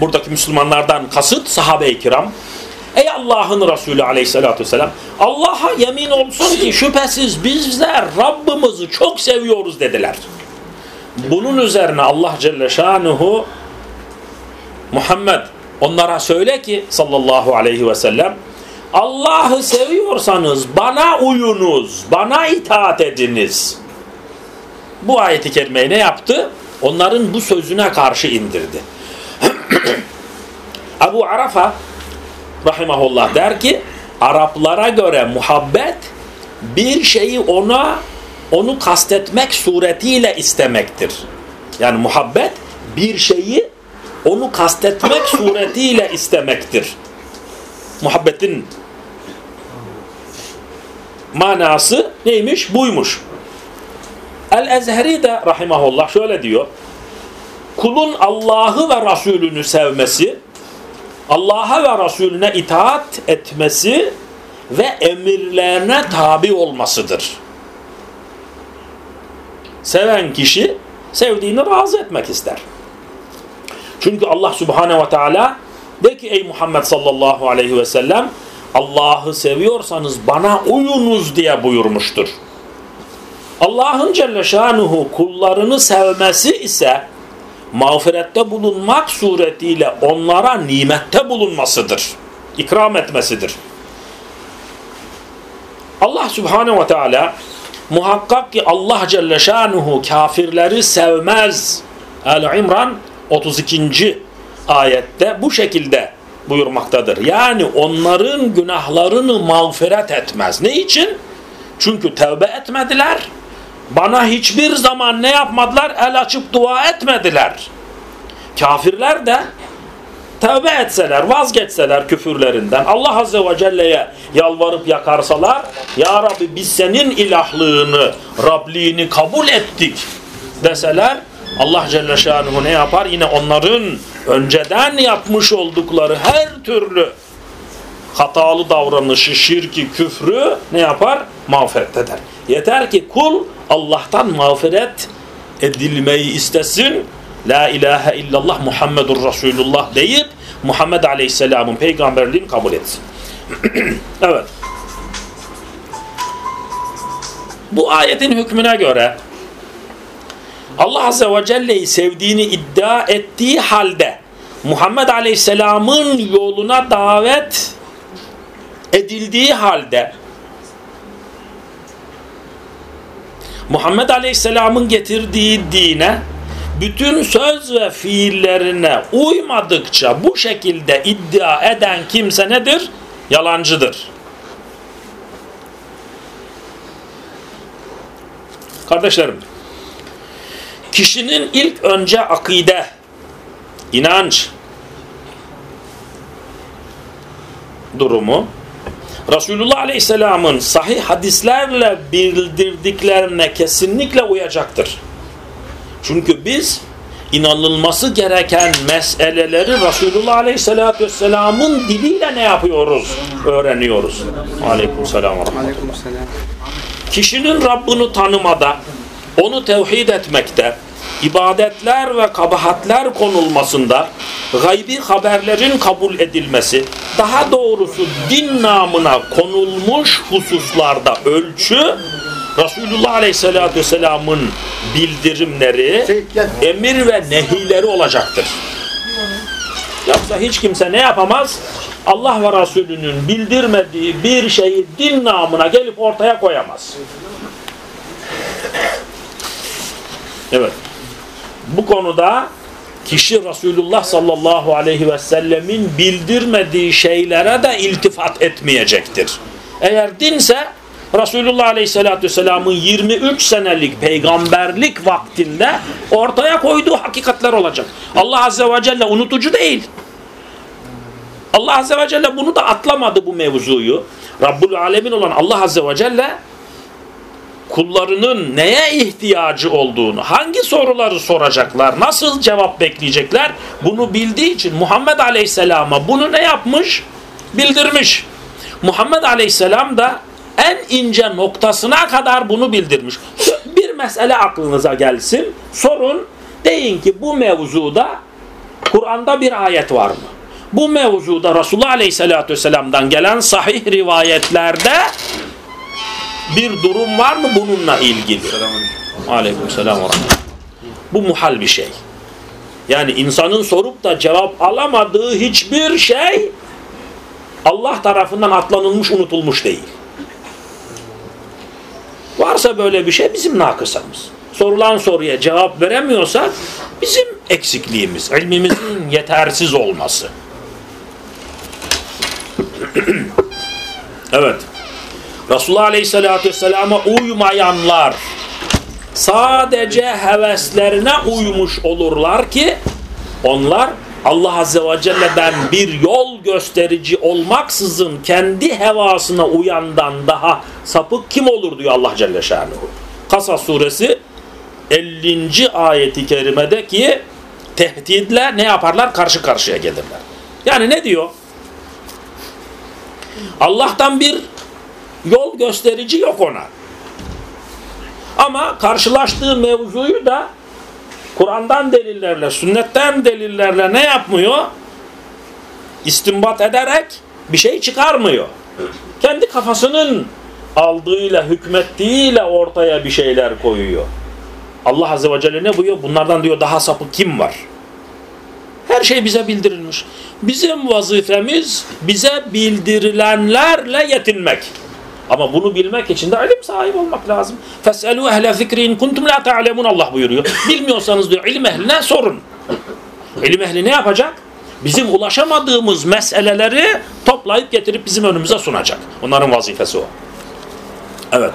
buradaki Müslümanlardan kasıt sahabe-i kiram Ey Allah'ın Resulü aleyhissalatü vesselam Allah'a yemin olsun ki şüphesiz bizler Rabbimizi çok seviyoruz dediler. Bunun üzerine Allah Celle Şanuhu Muhammed onlara söyle ki sallallahu aleyhi ve sellem Allah'ı seviyorsanız bana uyunuz, bana itaat ediniz. Bu ayeti kerimeyi ne yaptı? Onların bu sözüne karşı indirdi. Abu Arafa rahimahullah der ki Araplara göre muhabbet bir şeyi ona onu kastetmek suretiyle istemektir. Yani muhabbet bir şeyi onu kastetmek suretiyle istemektir. Muhabbetin manası neymiş? Buymuş. El-Ezheri de rahimahullah şöyle diyor. Kulun Allah'ı ve Resulünü sevmesi, Allah'a ve Resulüne itaat etmesi ve emirlerine tabi olmasıdır. Seven kişi sevdiğini razı etmek ister. Çünkü Allah Subhanahu ve Teala de ki ey Muhammed sallallahu aleyhi ve sellem Allah'ı seviyorsanız bana uyunuz diye buyurmuştur. Allah'ın Celle Şanuhu kullarını sevmesi ise mağfirette bulunmak suretiyle onlara nimette bulunmasıdır. İkram etmesidir. Allah Subhanahu ve Teala muhakkak ki Allah Celle Şanuhu kafirleri sevmez. El-İmran 32. ayette bu şekilde buyurmaktadır. Yani onların günahlarını mağfiret etmez. Ne için? Çünkü tevbe etmediler. Bana hiçbir zaman ne yapmadılar? El açıp dua etmediler. Kafirler de tevbe etseler, vazgeçseler küfürlerinden, Allah Azze ve Celle'ye yalvarıp yakarsalar, Ya Rabbi biz senin ilahlığını, Rabliğini kabul ettik deseler, Allah Celle Şanuhu ne yapar? Yine onların önceden yapmış oldukları her türlü hatalı davranışı, şirki, küfrü ne yapar? Mağfiret eder. Yeter ki kul Allah'tan mağfiret edilmeyi istesin. La ilahe illallah Muhammedur Resulullah deyip Muhammed Aleyhisselam'ın peygamberliğini kabul etsin. evet. Bu ayetin hükmüne göre Allah Azze ve Celle'yi sevdiğini iddia ettiği halde Muhammed Aleyhisselam'ın yoluna davet edildiği halde Muhammed Aleyhisselam'ın getirdiği dine bütün söz ve fiillerine uymadıkça bu şekilde iddia eden kimse nedir? Yalancıdır. Kardeşlerim, kişinin ilk önce akide, inanç durumu, Resulullah Aleyhisselam'ın sahih hadislerle bildirdiklerine kesinlikle uyacaktır. Çünkü biz inanılması gereken meseleleri Resulullah Aleyhisselatü Vesselam'ın diliyle ne yapıyoruz? Öğreniyoruz. Aleykümselam. Aleykümselam. Kişinin Rabbini tanımada, onu tevhid etmekte, ibadetler ve kabahatler konulmasında gaybi haberlerin kabul edilmesi, daha doğrusu din namına konulmuş hususlarda ölçü, Resulullah Aleyhisselatü Vesselam'ın bildirimleri, emir ve nehileri olacaktır. Yoksa hiç kimse ne yapamaz? Allah ve Resulünün bildirmediği bir şeyi din namına gelip ortaya koyamaz. Evet. Bu konuda kişi Resulullah sallallahu aleyhi ve sellemin bildirmediği şeylere de iltifat etmeyecektir. Eğer dinse Resulullah aleyhissalatü vesselamın 23 senelik peygamberlik vaktinde ortaya koyduğu hakikatler olacak. Allah azze ve celle unutucu değil. Allah azze ve celle bunu da atlamadı bu mevzuyu. Rabbul alemin olan Allah azze ve celle kullarının neye ihtiyacı olduğunu, hangi soruları soracaklar, nasıl cevap bekleyecekler bunu bildiği için Muhammed Aleyhisselam'a bunu ne yapmış? Bildirmiş. Muhammed Aleyhisselam da en ince noktasına kadar bunu bildirmiş. Bir mesele aklınıza gelsin. Sorun deyin ki bu mevzuda Kur'an'da bir ayet var mı? Bu mevzuda Resulullah Aleyhisselatü Vesselam'dan gelen sahih rivayetlerde bir durum var mı bununla ilgili? Aleyküm selam Bu muhal bir şey. Yani insanın sorup da cevap alamadığı hiçbir şey Allah tarafından atlanılmış, unutulmuş değil. Varsa böyle bir şey bizim nakısamız. Sorulan soruya cevap veremiyorsak bizim eksikliğimiz, ilmimizin yetersiz olması. evet. Resulullah Aleyhisselatü Vesselam'a uymayanlar sadece heveslerine uymuş olurlar ki onlar Allah Azze ve Celle'den bir yol gösterici olmaksızın kendi hevasına uyandan daha sapık kim olur diyor Allah Celle Şanuhu. Kasas suresi 50. ayeti kerimede ki tehditle ne yaparlar? Karşı karşıya gelirler. Yani ne diyor? Allah'tan bir yol gösterici yok ona. Ama karşılaştığı mevzuyu da Kur'an'dan delillerle, sünnetten delillerle ne yapmıyor? İstimbat ederek bir şey çıkarmıyor. Kendi kafasının aldığıyla, hükmettiğiyle ortaya bir şeyler koyuyor. Allah Azze ve Celle ne buyuruyor? Bunlardan diyor daha sapı kim var? Her şey bize bildirilmiş. Bizim vazifemiz bize bildirilenlerle yetinmek. Ama bunu bilmek için de ilim sahibi olmak lazım. Feselu ehle zikrin kuntum la ta'lemun Allah buyuruyor. Bilmiyorsanız diyor ilim ehline sorun. İlim ehli ne yapacak? Bizim ulaşamadığımız meseleleri toplayıp getirip bizim önümüze sunacak. Onların vazifesi o. Evet.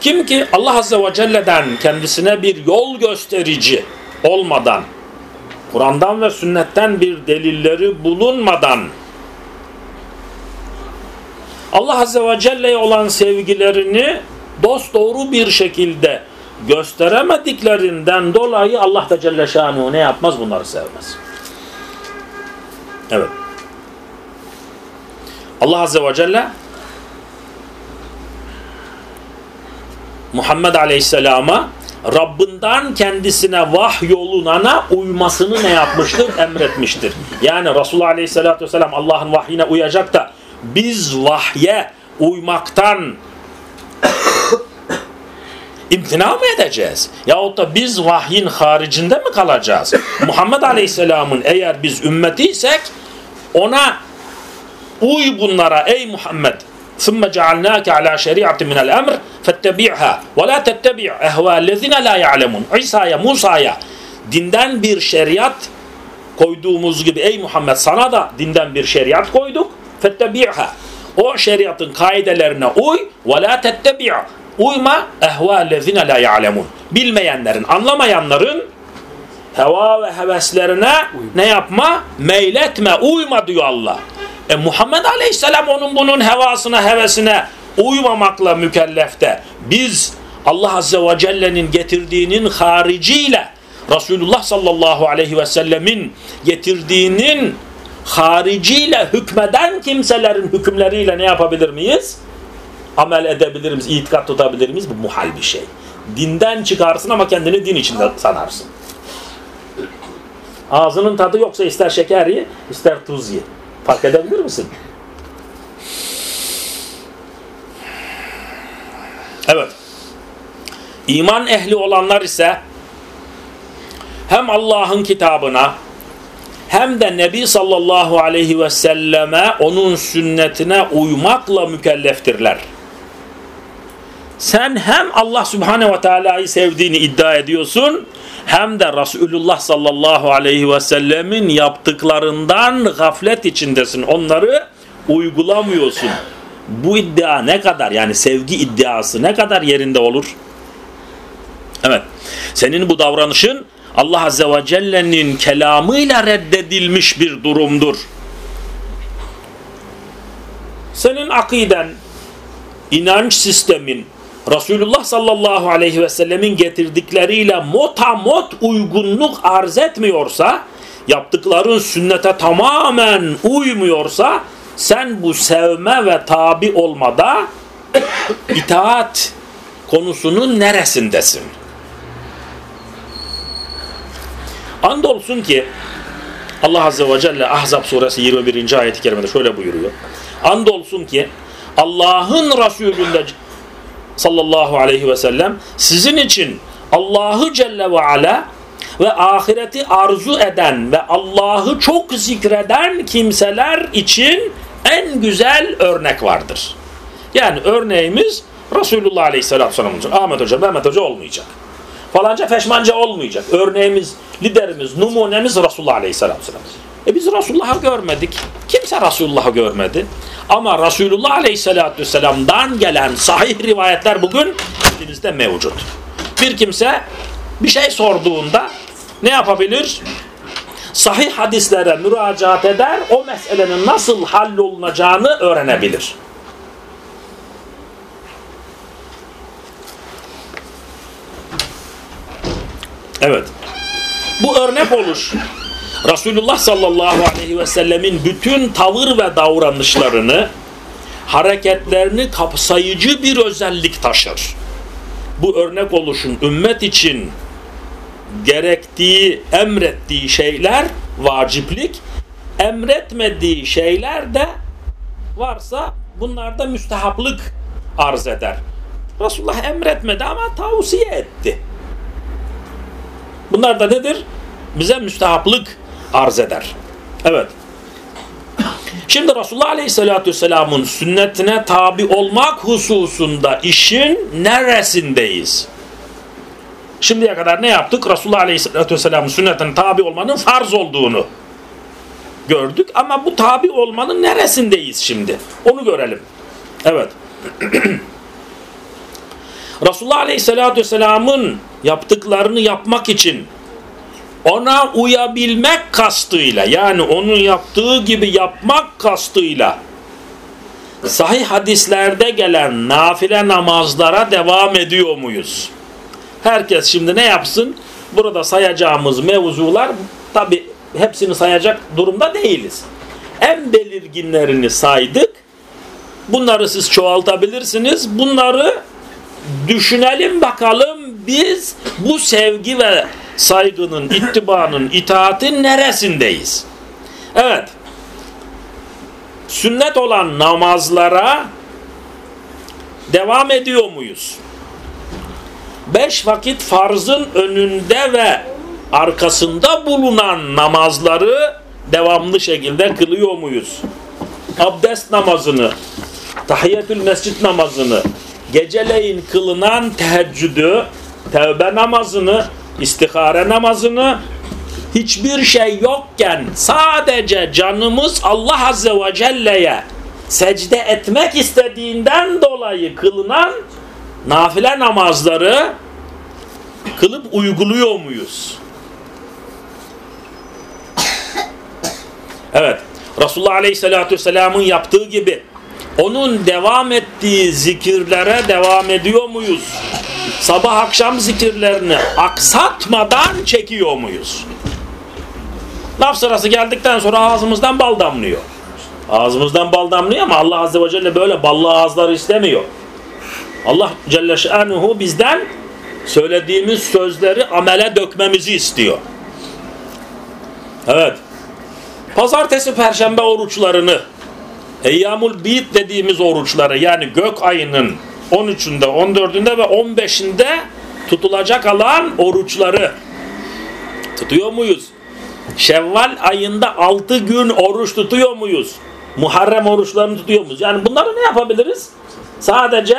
Kim ki Allah Azze ve Celle'den kendisine bir yol gösterici olmadan Kur'an'dan ve sünnetten bir delilleri bulunmadan Allah Azze ve Celle'ye olan sevgilerini dost doğru bir şekilde gösteremediklerinden dolayı Allah da Celle Şanuhu ne yapmaz? Bunları sevmez. Evet. Allah Azze ve Celle Muhammed Aleyhisselam'a Rabbinden kendisine vahyolunana uymasını ne yapmıştır? Emretmiştir. Yani Resulullah Aleyhisselatü Vesselam Allah'ın vahyine uyacak da biz vahye uymaktan imtina mı edeceğiz? Yahut da biz vahyin haricinde mi kalacağız? Muhammed Aleyhisselam'ın eğer biz ümmetiysek ona uy bunlara ey Muhammed ثم جعلناك على شريعة من الأمر فاتبعها ولا تتبع أهواء الذين لا يعلمون İsa'ya, Musa'ya dinden bir şeriat koyduğumuz gibi ey Muhammed sana da dinden bir şeriat koyduk fettebi'ha o şeriatın kaidelerine uy ve la tettebi' uyma ehvâllezine la ya'lemun bilmeyenlerin anlamayanların heva ve heveslerine ne yapma meyletme uyma diyor Allah e Muhammed Aleyhisselam onun bunun hevasına, hevesine uymamakla mükellefte. Biz Allah Azze ve Celle'nin getirdiğinin hariciyle Resulullah sallallahu aleyhi ve sellemin getirdiğinin hariciyle hükmeden kimselerin hükümleriyle ne yapabilir miyiz? Amel edebilir miyiz? İtikat tutabilir miyiz? Bu muhal bir şey. Dinden çıkarsın ama kendini din içinde sanarsın. Ağzının tadı yoksa ister şeker ye, ister tuz ye. Fark edebilir misin? Evet. İman ehli olanlar ise hem Allah'ın kitabına hem de Nebi sallallahu aleyhi ve selleme onun sünnetine uymakla mükelleftirler. Sen hem Allah subhanehu ve teala'yı sevdiğini iddia ediyorsun hem de Resulullah sallallahu aleyhi ve sellemin yaptıklarından gaflet içindesin. Onları uygulamıyorsun. Bu iddia ne kadar yani sevgi iddiası ne kadar yerinde olur? Evet. Senin bu davranışın Allah Azze ve Celle'nin kelamıyla reddedilmiş bir durumdur. Senin akiden, inanç sistemin, Resulullah sallallahu aleyhi ve sellemin getirdikleriyle motamot uygunluk arz etmiyorsa, yaptıkların sünnete tamamen uymuyorsa, sen bu sevme ve tabi olmada itaat konusunun neresindesin? Andolsun ki Allah Azze ve Celle Ahzab suresi 21. ayet-i kerimede şöyle buyuruyor. Andolsun ki Allah'ın Resulünde sallallahu aleyhi ve sellem sizin için Allah'ı Celle ve Ala ve ahireti arzu eden ve Allah'ı çok zikreden kimseler için en güzel örnek vardır. Yani örneğimiz Resulullah Aleyhisselatü Vesselam olacak. Ahmet Hoca, Mehmet Hoca olmayacak. Falanca feşmanca olmayacak. Örneğimiz, liderimiz, numunemiz Resulullah Aleyhisselatü Vesselam. E biz Resulullah'ı görmedik. Kimse Resulullah'ı görmedi. Ama Resulullah Aleyhisselatü Vesselam'dan gelen sahih rivayetler bugün elimizde mevcut. Bir kimse bir şey sorduğunda ne yapabilir? Sahih hadislere müracaat eder, o meselenin nasıl hallolunacağını öğrenebilir. Evet. Bu örnek olur. Resulullah sallallahu aleyhi ve sellemin bütün tavır ve davranışlarını, hareketlerini kapsayıcı bir özellik taşır. Bu örnek oluşun ümmet için gerektiği, emrettiği şeyler vaciplik, emretmediği şeyler de varsa bunlar da müstehaplık arz eder. Resulullah emretmedi ama tavsiye etti. Bunlar da nedir? Bize müstehaplık arz eder. Evet. Şimdi Resulullah Aleyhisselatü Vesselam'ın sünnetine tabi olmak hususunda işin neresindeyiz? Şimdiye kadar ne yaptık? Resulullah Aleyhisselatü Vesselam'ın sünnetine tabi olmanın farz olduğunu gördük. Ama bu tabi olmanın neresindeyiz şimdi? Onu görelim. Evet. Resulullah Aleyhisselatü Vesselam'ın yaptıklarını yapmak için ona uyabilmek kastıyla yani onun yaptığı gibi yapmak kastıyla sahih hadislerde gelen nafile namazlara devam ediyor muyuz? Herkes şimdi ne yapsın? Burada sayacağımız mevzular tabi hepsini sayacak durumda değiliz. En belirginlerini saydık. Bunları siz çoğaltabilirsiniz. Bunları düşünelim bakalım biz bu sevgi ve saygının, ittibanın, itaatin neresindeyiz? Evet. Sünnet olan namazlara devam ediyor muyuz? Beş vakit farzın önünde ve arkasında bulunan namazları devamlı şekilde kılıyor muyuz? Abdest namazını, tahiyyetül mescit namazını, geceleyin kılınan teheccüdü, tevbe namazını, istihare namazını hiçbir şey yokken sadece canımız Allah Azze ve Celle'ye secde etmek istediğinden dolayı kılınan nafile namazları kılıp uyguluyor muyuz? Evet. Resulullah Aleyhisselatü Vesselam'ın yaptığı gibi onun devam ettiği zikirlere devam ediyor muyuz? Sabah akşam zikirlerini aksatmadan çekiyor muyuz? Laf sırası geldikten sonra ağzımızdan bal damlıyor. Ağzımızdan bal damlıyor ama Allah Azze ve Celle böyle ballı ağızlar istemiyor. Allah Celle Şanuhu bizden söylediğimiz sözleri amele dökmemizi istiyor. Evet. Pazartesi, perşembe oruçlarını Eyyamul Bid dediğimiz oruçları yani gök ayının 13'ünde, 14'ünde ve 15'inde tutulacak alan oruçları tutuyor muyuz? Şevval ayında 6 gün oruç tutuyor muyuz? Muharrem oruçlarını tutuyor muyuz? Yani bunları ne yapabiliriz? Sadece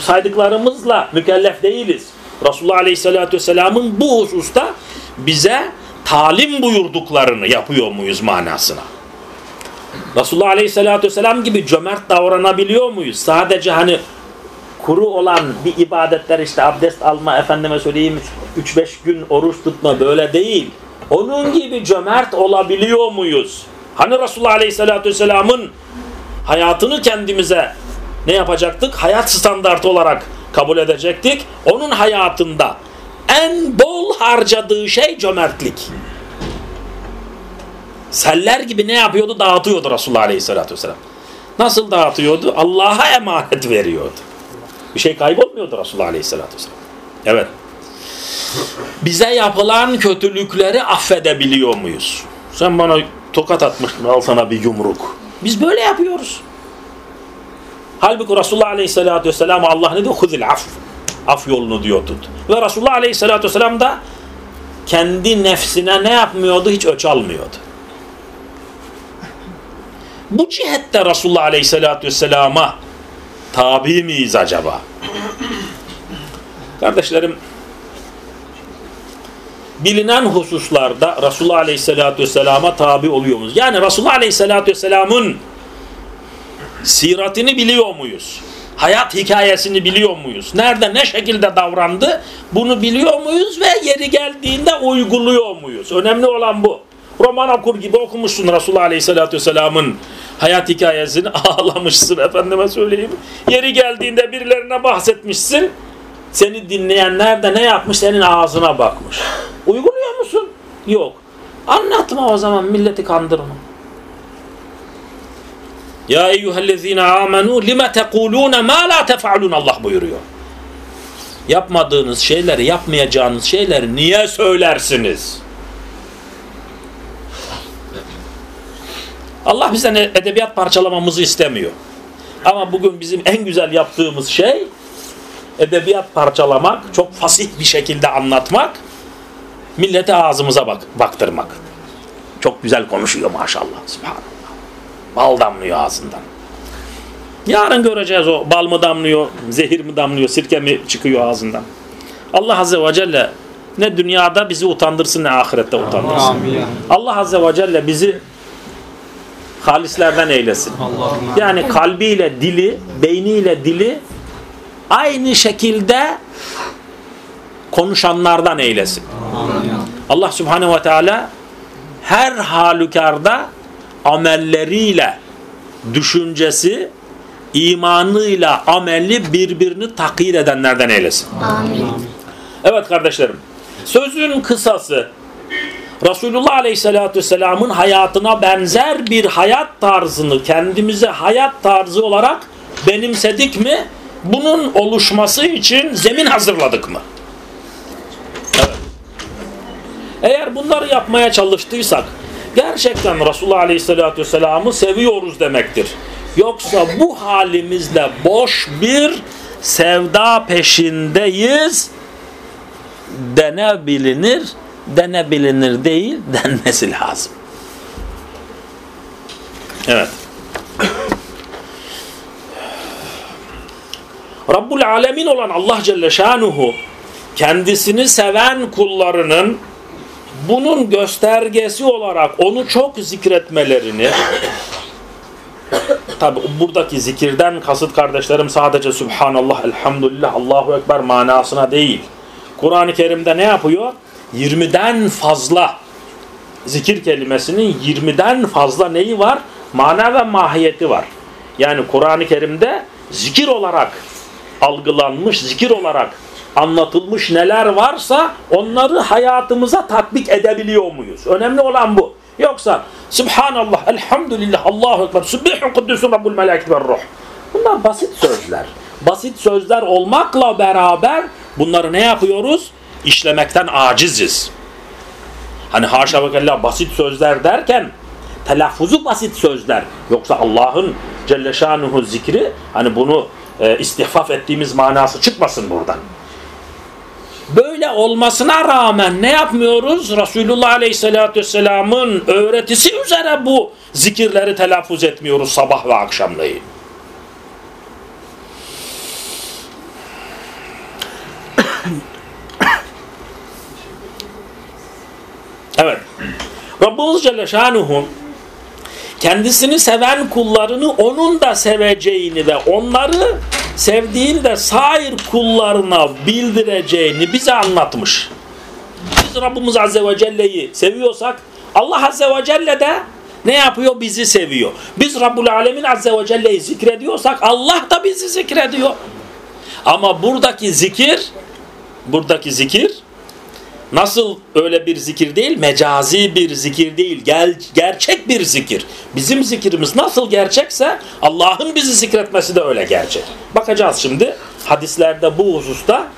saydıklarımızla mükellef değiliz. Resulullah Aleyhisselatü Vesselam'ın bu hususta bize talim buyurduklarını yapıyor muyuz manasına. Resulullah Aleyhisselatü Vesselam gibi cömert davranabiliyor muyuz? Sadece hani kuru olan bir ibadetler işte abdest alma efendime söyleyeyim 3-5 gün oruç tutma böyle değil. Onun gibi cömert olabiliyor muyuz? Hani Resulullah Aleyhisselatü Vesselam'ın hayatını kendimize ne yapacaktık? Hayat standartı olarak kabul edecektik. Onun hayatında en bol harcadığı şey cömertlik. Seller gibi ne yapıyordu? Dağıtıyordu Resulullah Aleyhisselatü Vesselam. Nasıl dağıtıyordu? Allah'a emanet veriyordu. Bir şey kaybolmuyordu Resulullah Aleyhisselatü Vesselam. Evet. Bize yapılan kötülükleri affedebiliyor muyuz? Sen bana tokat atmıştın al sana bir yumruk. Biz böyle yapıyoruz. Halbuki Resulullah Aleyhisselatü Vesselam Allah ne diyor? Huzil af. Af yolunu diyor tut. Ve Resulullah Aleyhisselatü Vesselam da kendi nefsine ne yapmıyordu? Hiç öç almıyordu. Bu cihette Resulullah Aleyhisselatü Vesselam'a tabi miyiz acaba? Kardeşlerim bilinen hususlarda Resulullah Aleyhisselatü Vesselam'a tabi oluyor muyuz? Yani Resulullah Aleyhisselatü Vesselam'ın siratini biliyor muyuz? Hayat hikayesini biliyor muyuz? Nerede ne şekilde davrandı? Bunu biliyor muyuz ve yeri geldiğinde uyguluyor muyuz? Önemli olan bu. Roman okur gibi okumuşsun Resulullah Aleyhisselatü Vesselam'ın hayat hikayesini ağlamışsın efendime söyleyeyim. Yeri geldiğinde birilerine bahsetmişsin. Seni dinleyenler de ne yapmış? Senin ağzına bakmış. Uyguluyor musun? Yok. Anlatma o zaman milleti kandırma. Ya eyyühellezine amenu lime tekulune ma la tef'alun Allah buyuruyor. Yapmadığınız şeyleri, yapmayacağınız şeyleri niye söylersiniz? Allah bizden edebiyat parçalamamızı istemiyor. Ama bugün bizim en güzel yaptığımız şey edebiyat parçalamak, çok fasih bir şekilde anlatmak, millete ağzımıza bak, baktırmak. Çok güzel konuşuyor maşallah. Subhanallah. Bal damlıyor ağzından. Yarın göreceğiz o bal mı damlıyor, zehir mi damlıyor, sirke mi çıkıyor ağzından. Allah Azze ve Celle ne dünyada bizi utandırsın ne ahirette utandırsın. Amin. Allah Azze ve Celle bizi halislerden eylesin. Yani kalbiyle dili, beyniyle dili aynı şekilde konuşanlardan eylesin. Allah Subhanahu ve Teala her halükarda amelleriyle düşüncesi, imanıyla ameli birbirini takdir edenlerden eylesin. Amin. Evet kardeşlerim. Sözün kısası Resulullah Aleyhisselatü Vesselam'ın hayatına benzer bir hayat tarzını kendimize hayat tarzı olarak benimsedik mi? Bunun oluşması için zemin hazırladık mı? Eğer bunları yapmaya çalıştıysak gerçekten Resulullah Aleyhisselatü Vesselam'ı seviyoruz demektir. Yoksa bu halimizle boş bir sevda peşindeyiz denebilinir, denebilinir değil denmesi lazım. Evet. Rabbul Alemin olan Allah Celle Şanuhu kendisini seven kullarının bunun göstergesi olarak onu çok zikretmelerini tabi buradaki zikirden kasıt kardeşlerim sadece Subhanallah, Elhamdülillah, Allahu Ekber manasına değil. Kur'an-ı Kerim'de ne yapıyor? 20'den fazla zikir kelimesinin 20'den fazla neyi var? Mana ve mahiyeti var. Yani Kur'an-ı Kerim'de zikir olarak algılanmış, zikir olarak anlatılmış neler varsa onları hayatımıza tatbik edebiliyor muyuz? Önemli olan bu. Yoksa Subhanallah, Elhamdülillah, Allahu Ekber, Sübbihun Kuddüsün Rabbul Melek ve Ruh. Bunlar basit sözler. Basit sözler olmakla beraber bunları ne yapıyoruz? İşlemekten aciziz. Hani haşa ve kella basit sözler derken telaffuzu basit sözler. Yoksa Allah'ın Celle Şanuhu zikri hani bunu e, istihfaf ettiğimiz manası çıkmasın buradan. Böyle olmasına rağmen ne yapmıyoruz? Resulullah Aleyhisselatü Vesselam'ın öğretisi üzere bu zikirleri telaffuz etmiyoruz sabah ve akşamleyin. evet. Rabbimiz Celle Şanuhu kendisini seven kullarını onun da seveceğini ve onları sevdiğini de sair kullarına bildireceğini bize anlatmış. Biz Rabbimiz Azze ve Celle'yi seviyorsak Allah Azze ve Celle de ne yapıyor? Bizi seviyor. Biz Rabbul Alemin Azze ve Celle'yi zikrediyorsak Allah da bizi zikrediyor. Ama buradaki zikir buradaki zikir Nasıl öyle bir zikir değil, mecazi bir zikir değil, gel, gerçek bir zikir. Bizim zikrimiz nasıl gerçekse Allah'ın bizi zikretmesi de öyle gerçek. Bakacağız şimdi hadislerde bu hususta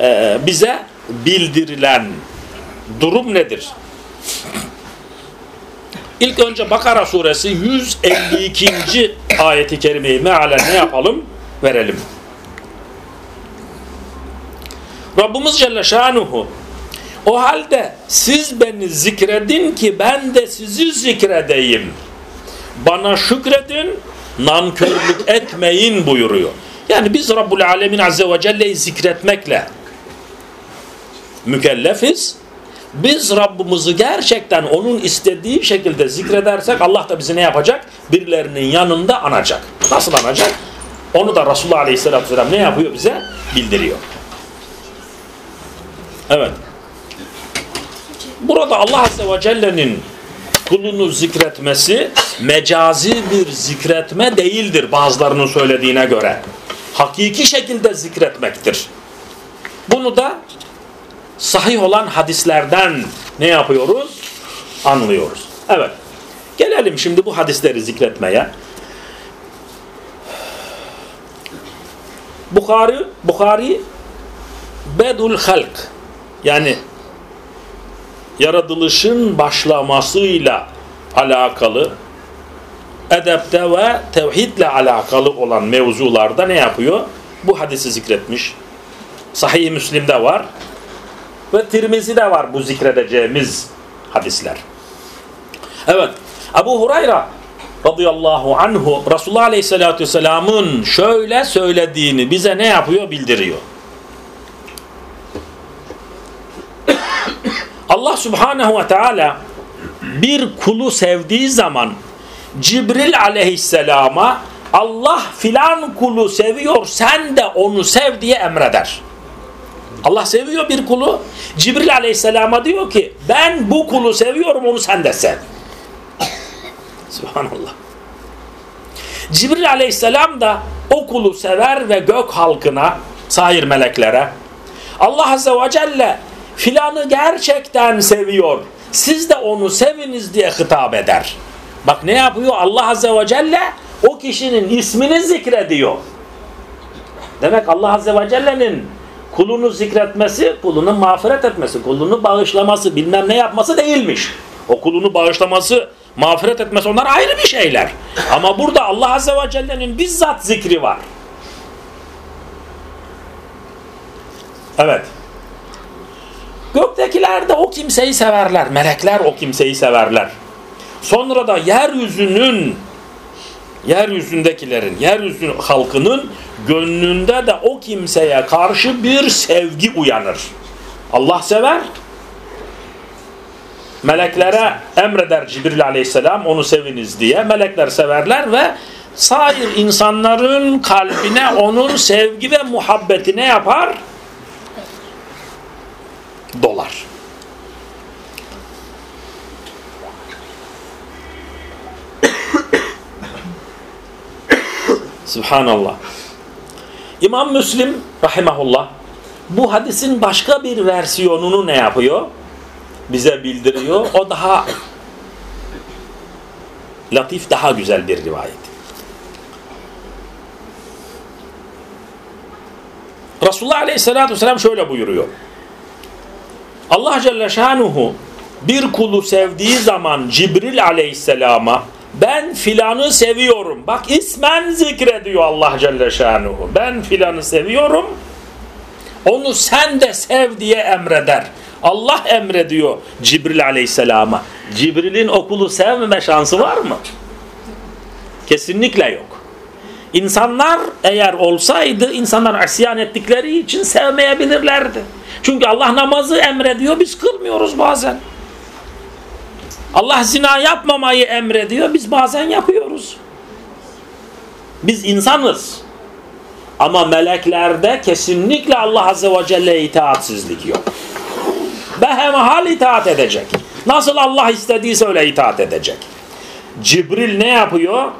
e, bize bildirilen durum nedir? İlk önce Bakara suresi 152. ayeti kerimeyi mealen ne yapalım? Verelim. Rabbimiz Celle Şanuhu o halde siz beni zikredin ki ben de sizi zikredeyim. Bana şükredin, nankörlük etmeyin buyuruyor. Yani biz Rabbul Alemin Azze ve Celle'yi zikretmekle mükellefiz. Biz Rabbimizi gerçekten onun istediği şekilde zikredersek Allah da bizi ne yapacak? Birilerinin yanında anacak. Nasıl anacak? Onu da Resulullah Aleyhisselatü Vesselam ne yapıyor bize? Bildiriyor. Evet. Burada Allah Azze ve Celle'nin kulunu zikretmesi mecazi bir zikretme değildir bazılarının söylediğine göre. Hakiki şekilde zikretmektir. Bunu da sahih olan hadislerden ne yapıyoruz? Anlıyoruz. Evet. Gelelim şimdi bu hadisleri zikretmeye. Bukhari, Bukhari Bedul Halk yani yaratılışın başlamasıyla alakalı edepte ve tevhidle alakalı olan mevzularda ne yapıyor? Bu hadisi zikretmiş. Sahih-i Müslim'de var. Ve Tirmizi'de var bu zikredeceğimiz hadisler. Evet. Ebu Hurayra radıyallahu anhu Resulullah aleyhissalatü vesselamın şöyle söylediğini bize ne yapıyor? Bildiriyor. Allah subhanehu ve teala bir kulu sevdiği zaman Cibril aleyhisselama Allah filan kulu seviyor sen de onu sev diye emreder. Allah seviyor bir kulu. Cibril aleyhisselama diyor ki ben bu kulu seviyorum onu sen de sev. Subhanallah. Cibril aleyhisselam da o kulu sever ve gök halkına, sair meleklere Allah azze ve celle filanı gerçekten seviyor. Siz de onu seviniz diye hitap eder. Bak ne yapıyor? Allah azze ve celle o kişinin ismini zikrediyor. Demek Allah azze ve celle'nin kulunu zikretmesi, kulunu mağfiret etmesi, kulunu bağışlaması, bilmem ne yapması değilmiş. O kulunu bağışlaması, mağfiret etmesi onlar ayrı bir şeyler. Ama burada Allah Azze ve Celle'nin bizzat zikri var. Evet. Göktekiler de o kimseyi severler. Melekler o kimseyi severler. Sonra da yeryüzünün yeryüzündekilerin, yeryüzü halkının gönlünde de o kimseye karşı bir sevgi uyanır. Allah sever. Meleklere emreder Cibril aleyhisselam onu seviniz diye. Melekler severler ve sair insanların kalbine onun sevgi ve muhabbetine yapar? Subhanallah. İmam Müslim rahimahullah bu hadisin başka bir versiyonunu ne yapıyor? Bize bildiriyor. O daha latif, daha güzel bir rivayet. Resulullah Aleyhisselatü Vesselam şöyle buyuruyor. Allah Celle Şanuhu bir kulu sevdiği zaman Cibril Aleyhisselam'a ben filanı seviyorum. Bak ismen zikrediyor Allah Celle Şanuhu. Ben filanı seviyorum. Onu sen de sev diye emreder. Allah emrediyor Cibril Aleyhisselam'a. Cibril'in okulu sevmeme şansı var mı? Kesinlikle yok. İnsanlar eğer olsaydı insanlar isyan ettikleri için sevmeyebilirlerdi. Çünkü Allah namazı emrediyor biz kılmıyoruz bazen. Allah zina yapmamayı emrediyor. Biz bazen yapıyoruz. Biz insanız. Ama meleklerde kesinlikle Allah Azze ve Celle'ye itaatsizlik yok. Behemahal itaat edecek. Nasıl Allah istediyse öyle itaat edecek. Cibril ne yapıyor?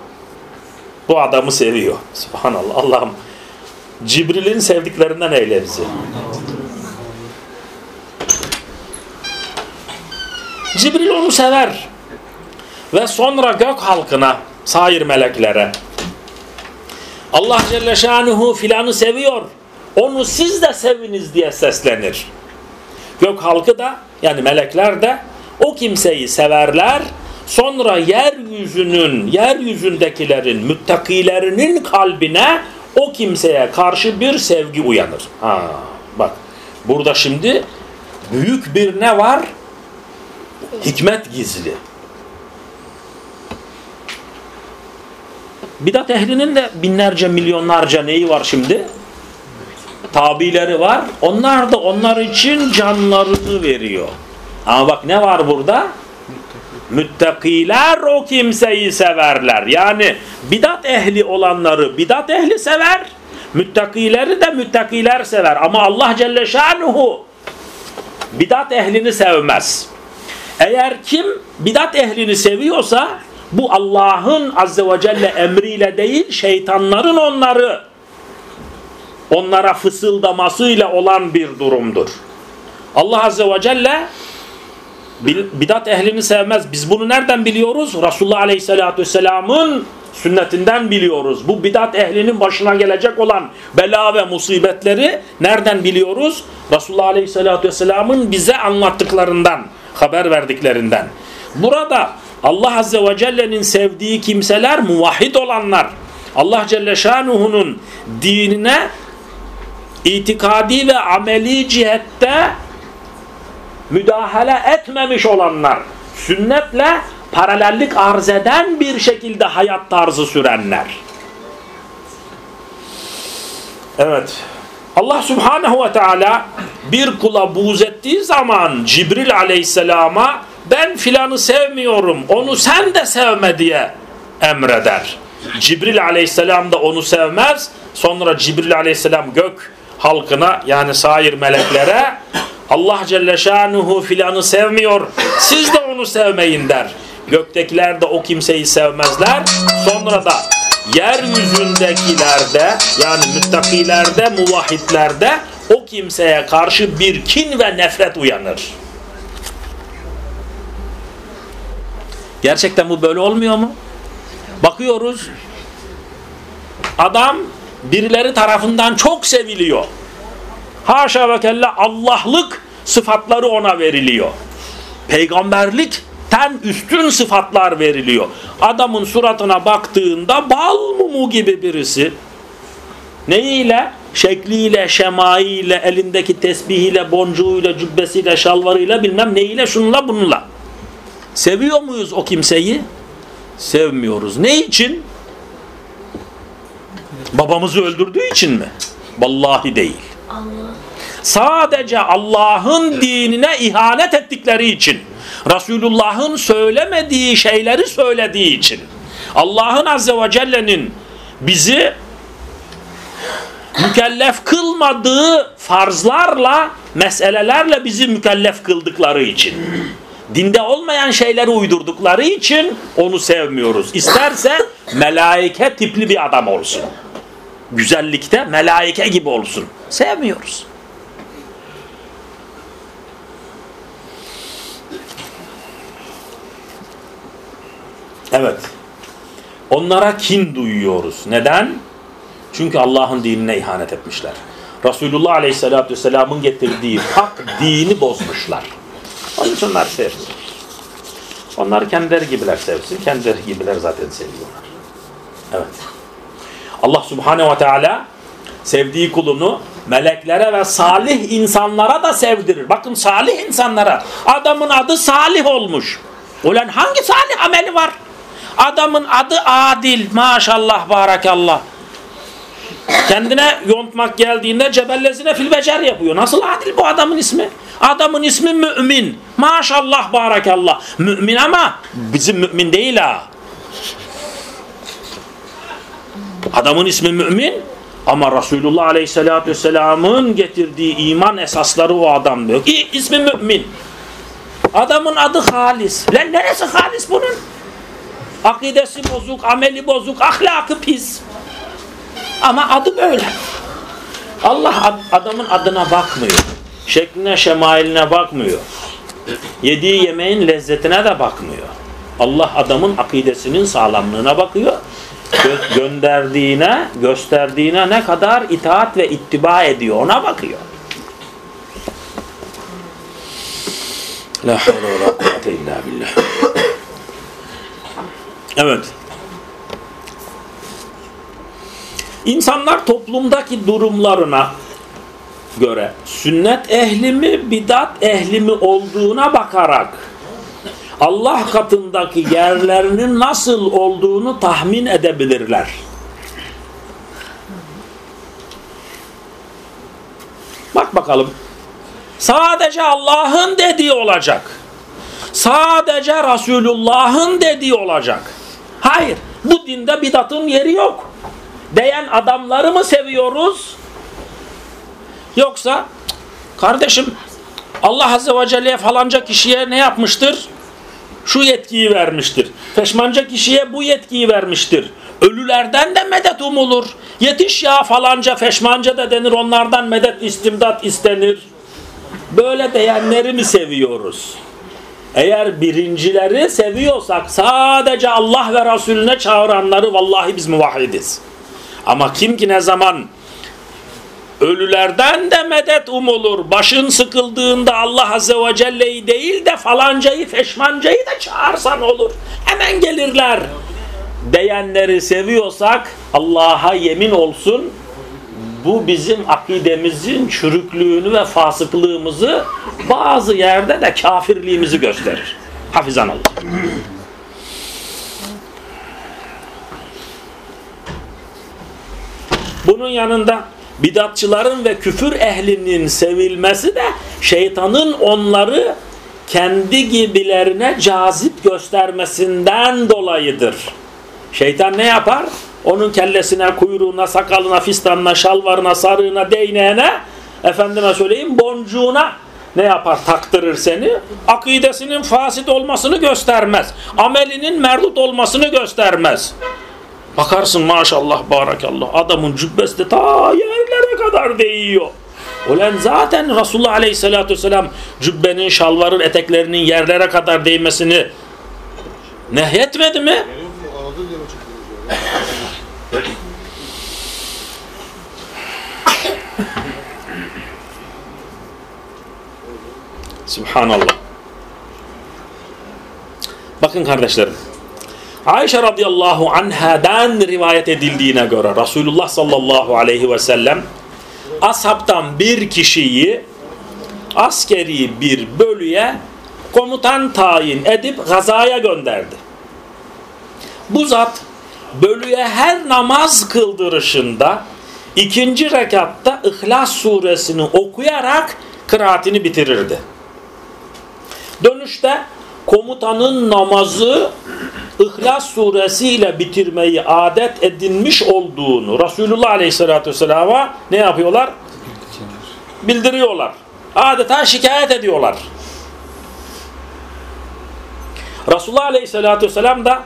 Bu adamı seviyor. Subhanallah. Allah'ım Cibril'in sevdiklerinden eyle bizi. Cibril onu sever. Ve sonra gök halkına, sair meleklere Allah Celle Şanuhu filanı seviyor. Onu siz de seviniz diye seslenir. Gök halkı da yani melekler de o kimseyi severler. Sonra yeryüzünün, yeryüzündekilerin, müttakilerinin kalbine o kimseye karşı bir sevgi uyanır. Ha, bak burada şimdi büyük bir ne var? Hikmet gizli. Bidat ehlinin de binlerce milyonlarca neyi var şimdi? Tabileri var. Onlar da onlar için canlarını veriyor. Ama bak ne var burada? Müttakiler o kimseyi severler. Yani bidat ehli olanları bidat ehli sever. Müttakileri de müttakiler sever. Ama Allah Celle Şanuhu bidat ehlini sevmez. Eğer kim bidat ehlini seviyorsa bu Allah'ın Azze ve Celle emriyle değil şeytanların onları onlara fısıldamasıyla olan bir durumdur. Allah Azze ve Celle bidat ehlini sevmez. Biz bunu nereden biliyoruz? Resulullah Aleyhisselatü Vesselam'ın sünnetinden biliyoruz. Bu bidat ehlinin başına gelecek olan bela ve musibetleri nereden biliyoruz? Resulullah Aleyhisselatü Vesselam'ın bize anlattıklarından, haber verdiklerinden. Burada Allah Azze ve Celle'nin sevdiği kimseler muvahhid olanlar. Allah Celle Şanuhu'nun dinine itikadi ve ameli cihette müdahale etmemiş olanlar, sünnetle paralellik arz eden bir şekilde hayat tarzı sürenler. Evet. Allah Subhanahu ve Teala bir kula buğz ettiği zaman Cibril Aleyhisselam'a ben filanı sevmiyorum, onu sen de sevme diye emreder. Cibril Aleyhisselam da onu sevmez. Sonra Cibril Aleyhisselam gök halkına yani sair meleklere Allah Celle Şanuhu filanı sevmiyor. Siz de onu sevmeyin der. Göktekiler de o kimseyi sevmezler. Sonra da yeryüzündekilerde yani müttakilerde, muvahhitlerde o kimseye karşı bir kin ve nefret uyanır. Gerçekten bu böyle olmuyor mu? Bakıyoruz adam birileri tarafından çok seviliyor. Haşa ve kella Allah'lık sıfatları ona veriliyor. Peygamberlikten üstün sıfatlar veriliyor. Adamın suratına baktığında bal mumu gibi birisi. Neyiyle? Şekliyle, şemaiyle, elindeki tesbihiyle, boncuğuyla, cübbesiyle, şalvarıyla bilmem neyle, şunla bununla. Seviyor muyuz o kimseyi? Sevmiyoruz. Ne için? Babamızı öldürdüğü için mi? Vallahi değil. Allah. Sadece Allah'ın dinine ihanet ettikleri için, Resulullah'ın söylemediği şeyleri söylediği için, Allah'ın Azze ve Celle'nin bizi mükellef kılmadığı farzlarla, meselelerle bizi mükellef kıldıkları için, dinde olmayan şeyleri uydurdukları için onu sevmiyoruz. İsterse melaike tipli bir adam olsun. Güzellikte melaike gibi olsun. Sevmiyoruz. Evet. Onlara kin duyuyoruz. Neden? Çünkü Allah'ın dinine ihanet etmişler. Resulullah Aleyhisselatü Vesselam'ın getirdiği hak dini bozmuşlar. Onun için onlar sevmiyor. Onlar kendileri gibiler sevsin. Kendileri gibiler zaten seviyorlar. Evet. Allah Subhanehu ve Teala sevdiği kulunu meleklere ve salih insanlara da sevdirir. Bakın salih insanlara. Adamın adı salih olmuş. Ulan hangi salih ameli var? Adamın adı adil. Maşallah barakallah. Kendine yontmak geldiğinde cebellezine filbecer yapıyor. Nasıl adil bu adamın ismi? Adamın ismi mümin. Maşallah barakallah. Mümin ama bizim mümin değil ha. Adamın ismi mümin ama Resulullah Aleyhisselatü Vesselam'ın getirdiği iman esasları o adamda yok. İsmi mümin. Adamın adı halis. Lan neresi halis bunun? Akidesi bozuk, ameli bozuk, ahlakı pis. Ama adı böyle. Allah adamın adına bakmıyor. Şekline, şemailine bakmıyor. Yediği yemeğin lezzetine de bakmıyor. Allah adamın akidesinin sağlamlığına bakıyor. Gö gönderdiğine, gösterdiğine ne kadar itaat ve ittiba ediyor ona bakıyor. La havle ve la kuvvete illa billah. Evet. İnsanlar toplumdaki durumlarına göre sünnet ehli mi bidat ehli mi olduğuna bakarak Allah katındaki yerlerinin nasıl olduğunu tahmin edebilirler. Bak bakalım. Sadece Allah'ın dediği olacak. Sadece Resulullah'ın dediği olacak. Hayır. Bu dinde bidatın yeri yok. Diyen adamları mı seviyoruz? Yoksa kardeşim Allah Azze ve Celle falanca kişiye ne yapmıştır? Şu yetkiyi vermiştir. Feşmanca kişiye bu yetkiyi vermiştir. Ölülerden de medet umulur. Yetiş ya falanca feşmanca da denir onlardan medet istimdat istenir. Böyle diyenleri mi seviyoruz? Eğer birincileri seviyorsak sadece Allah ve Resulüne çağıranları vallahi biz muvahhidiz. Ama kim ki ne zaman ölülerden de medet umulur. Başın sıkıldığında Allah Azze ve Celle'yi değil de falancayı feşmancayı da çağırsan olur. Hemen gelirler. Diyenleri seviyorsak Allah'a yemin olsun bu bizim akidemizin çürüklüğünü ve fasıklığımızı bazı yerde de kafirliğimizi gösterir. Hafizan Allah. Bunun yanında bidatçıların ve küfür ehlinin sevilmesi de şeytanın onları kendi gibilerine cazip göstermesinden dolayıdır. Şeytan ne yapar? Onun kellesine, kuyruğuna, sakalına, fistanına, şalvarına, sarığına, değneğine, efendime söyleyeyim boncuğuna ne yapar? Taktırır seni. Akidesinin fasit olmasını göstermez. Amelinin merdut olmasını göstermez. Bakarsın maşallah barakallah adamın cübbesi de ta yerlere kadar değiyor. Ulan zaten Resulullah aleyhissalatü vesselam cübbenin, şalvarın, eteklerinin yerlere kadar değmesini nehyetmedi mi? Subhanallah. Bakın kardeşlerim. Ayşe radıyallahu anhadan rivayet edildiğine göre Resulullah sallallahu aleyhi ve sellem ashabtan bir kişiyi askeri bir bölüye komutan tayin edip gazaya gönderdi. Bu zat bölüye her namaz kıldırışında ikinci rekatta İhlas suresini okuyarak kıraatini bitirirdi. Dönüşte komutanın namazı İhlas suresiyle bitirmeyi adet edinmiş olduğunu Resulullah Aleyhisselatü Vesselam'a ne yapıyorlar? Bildiriyorlar. Adeta şikayet ediyorlar. Resulullah Aleyhisselatü Vesselam da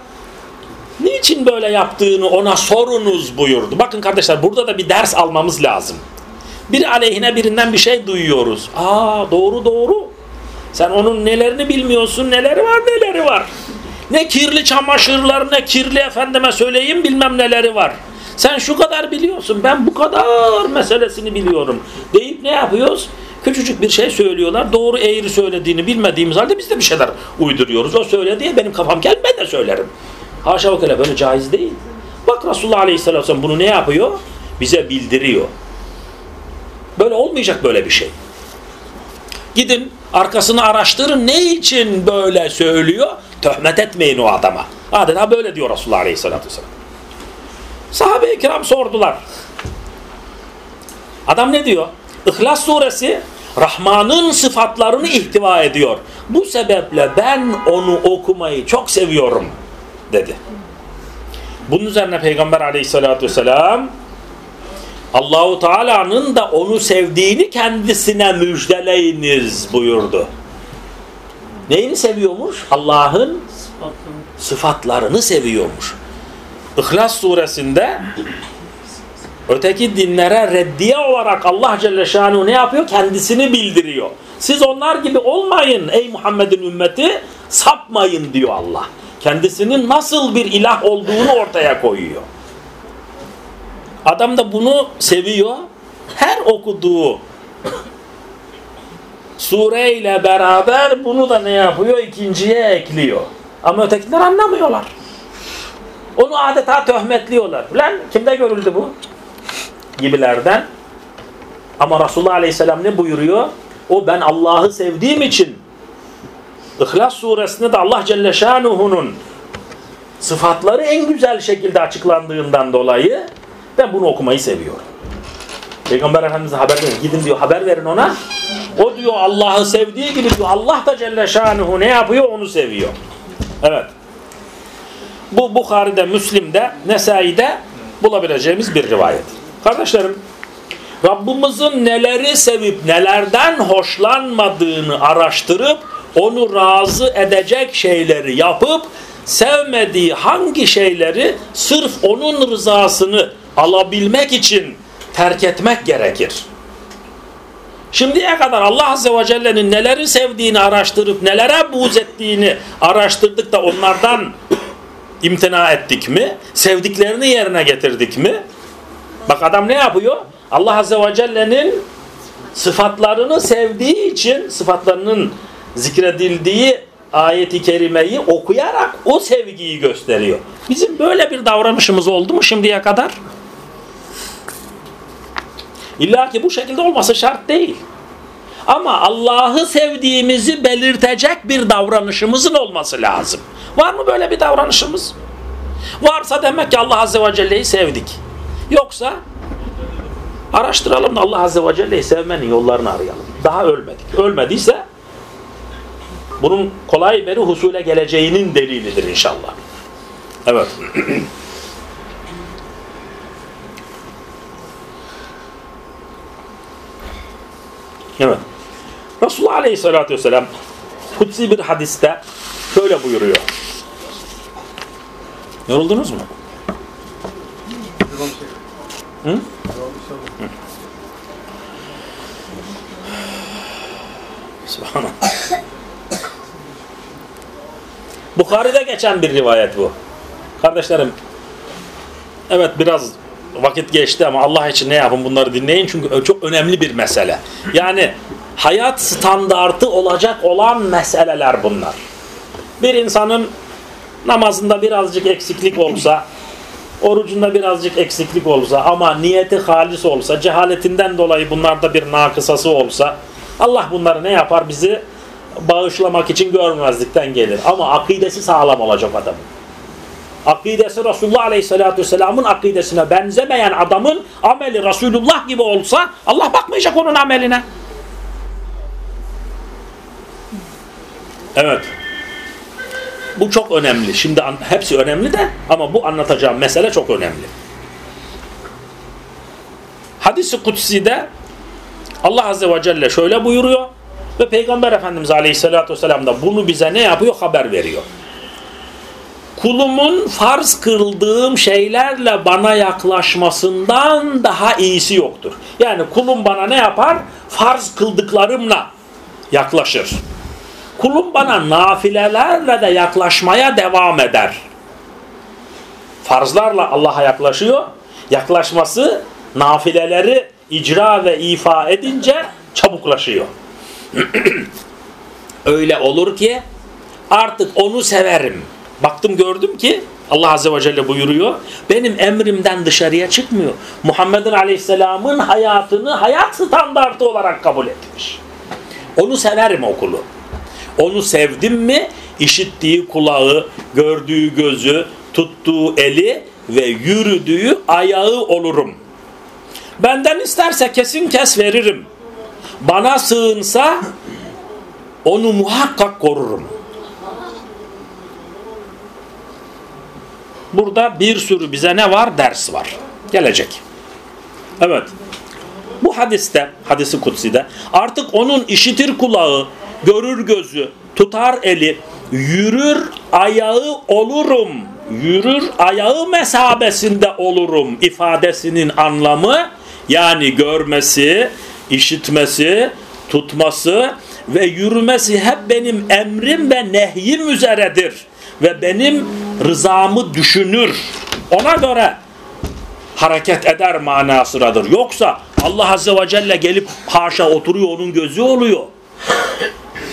niçin böyle yaptığını ona sorunuz buyurdu. Bakın kardeşler burada da bir ders almamız lazım. Bir aleyhine birinden bir şey duyuyoruz. Aa doğru doğru. Sen onun nelerini bilmiyorsun, neleri var, neleri var. Ne kirli çamaşırlar, ne kirli efendime söyleyeyim bilmem neleri var. Sen şu kadar biliyorsun, ben bu kadar meselesini biliyorum. Deyip ne yapıyoruz? Küçücük bir şey söylüyorlar. Doğru eğri söylediğini bilmediğimiz halde biz de bir şeyler uyduruyoruz. O söyledi diye benim kafam gel de söylerim. Haşa ve böyle caiz değil. Bak Resulullah Aleyhisselatü Vesselam bunu ne yapıyor? Bize bildiriyor. Böyle olmayacak böyle bir şey. Gidin arkasını araştırın ne için böyle söylüyor? Töhmet etmeyin o adama. Adeta böyle diyor Resulullah Aleyhisselatü Vesselam. Sahabe-i kiram sordular. Adam ne diyor? İhlas suresi Rahman'ın sıfatlarını ihtiva ediyor. Bu sebeple ben onu okumayı çok seviyorum dedi. Bunun üzerine Peygamber aleyhissalatü vesselam Allahu Teala'nın da onu sevdiğini kendisine müjdeleyiniz buyurdu. Neyini seviyormuş? Allah'ın sıfatlarını seviyormuş. İhlas suresinde öteki dinlere reddiye olarak Allah Celle Şanuhu ne yapıyor? Kendisini bildiriyor. Siz onlar gibi olmayın ey Muhammed'in ümmeti sapmayın diyor Allah. Kendisinin nasıl bir ilah olduğunu ortaya koyuyor. Adam da bunu seviyor. Her okuduğu sureyle beraber bunu da ne yapıyor? İkinciye ekliyor. Ama ötekiler anlamıyorlar. Onu adeta töhmetliyorlar. Lan kimde görüldü bu? Gibilerden. Ama Resulullah Aleyhisselam ne buyuruyor? O ben Allah'ı sevdiğim için İhlas suresinde de Allah Celle Şanuhu'nun sıfatları en güzel şekilde açıklandığından dolayı ben bunu okumayı seviyorum. Peygamber Efendimiz'e haber verin. Gidin diyor haber verin ona. O diyor Allah'ı sevdiği gibi diyor Allah da Celle Şanuhu ne yapıyor onu seviyor. Evet. Bu Bukhari'de, Müslim'de, Nesai'de bulabileceğimiz bir rivayet. Kardeşlerim Rabbimizin neleri sevip nelerden hoşlanmadığını araştırıp onu razı edecek şeyleri yapıp sevmediği hangi şeyleri sırf onun rızasını alabilmek için terk etmek gerekir. Şimdiye kadar Allah Azze ve Celle'nin neleri sevdiğini araştırıp nelere buğz ettiğini araştırdık da onlardan imtina ettik mi? Sevdiklerini yerine getirdik mi? Bak adam ne yapıyor? Allah Azze ve Celle'nin sıfatlarını sevdiği için sıfatlarının zikredildiği ayeti kerimeyi okuyarak o sevgiyi gösteriyor. Bizim böyle bir davranışımız oldu mu şimdiye kadar? İlla ki bu şekilde olması şart değil. Ama Allah'ı sevdiğimizi belirtecek bir davranışımızın olması lazım. Var mı böyle bir davranışımız? Varsa demek ki Allah Azze ve Celle'yi sevdik. Yoksa araştıralım da Allah Azze ve Celle'yi sevmenin yollarını arayalım. Daha ölmedik. Ölmediyse bunun kolay beri husule geleceğinin delilidir inşallah. Evet. evet. Resulullah Aleyhisselatü Vesselam kutsi bir hadiste şöyle buyuruyor. Yoruldunuz mu? Hı? Hı. Subhanallah. Bukhari'de geçen bir rivayet bu. Kardeşlerim, evet biraz vakit geçti ama Allah için ne yapın bunları dinleyin çünkü çok önemli bir mesele. Yani hayat standartı olacak olan meseleler bunlar. Bir insanın namazında birazcık eksiklik olsa, orucunda birazcık eksiklik olsa ama niyeti halis olsa, cehaletinden dolayı bunlarda bir nakısası olsa Allah bunları ne yapar? Bizi bağışlamak için görmezlikten gelir. Ama akidesi sağlam olacak adamın. Akidesi Resulullah Aleyhisselatü Vesselam'ın akidesine benzemeyen adamın ameli Resulullah gibi olsa Allah bakmayacak onun ameline. Evet. Bu çok önemli. Şimdi hepsi önemli de ama bu anlatacağım mesele çok önemli. Hadis-i Kutsi'de Allah Azze ve Celle şöyle buyuruyor. Ve Peygamber Efendimiz Aleyhisselatü Vesselam da bunu bize ne yapıyor? Haber veriyor. Kulumun farz kıldığım şeylerle bana yaklaşmasından daha iyisi yoktur. Yani kulum bana ne yapar? Farz kıldıklarımla yaklaşır. Kulum bana nafilelerle de yaklaşmaya devam eder. Farzlarla Allah'a yaklaşıyor. Yaklaşması nafileleri icra ve ifa edince çabuklaşıyor. Öyle olur ki artık onu severim. Baktım gördüm ki Allah Azze ve Celle buyuruyor. Benim emrimden dışarıya çıkmıyor. Muhammed'in Aleyhisselam'ın hayatını hayat standartı olarak kabul etmiş. Onu severim okulu. Onu sevdim mi işittiği kulağı, gördüğü gözü, tuttuğu eli ve yürüdüğü ayağı olurum. Benden isterse kesin kes veririm bana sığınsa onu muhakkak korurum. Burada bir sürü bize ne var? Ders var. Gelecek. Evet. Bu hadiste, hadisi kutside artık onun işitir kulağı, görür gözü, tutar eli, yürür ayağı olurum. Yürür ayağı mesabesinde olurum ifadesinin anlamı yani görmesi, işitmesi, tutması ve yürümesi hep benim emrim ve nehyim üzeredir. Ve benim rızamı düşünür. Ona göre hareket eder manasıradır. Yoksa Allah Azze ve Celle gelip haşa oturuyor onun gözü oluyor.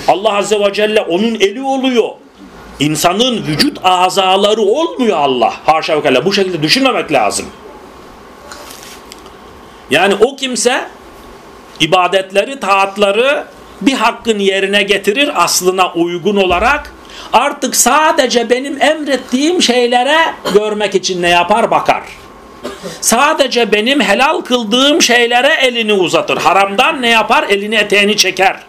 Allah Azze ve Celle onun eli oluyor. insanın vücut azaları olmuyor Allah. Haşa ve kella. Bu şekilde düşünmemek lazım. Yani o kimse ibadetleri, taatları bir hakkın yerine getirir aslına uygun olarak artık sadece benim emrettiğim şeylere görmek için ne yapar bakar. Sadece benim helal kıldığım şeylere elini uzatır. Haramdan ne yapar? Elini eteğini çeker.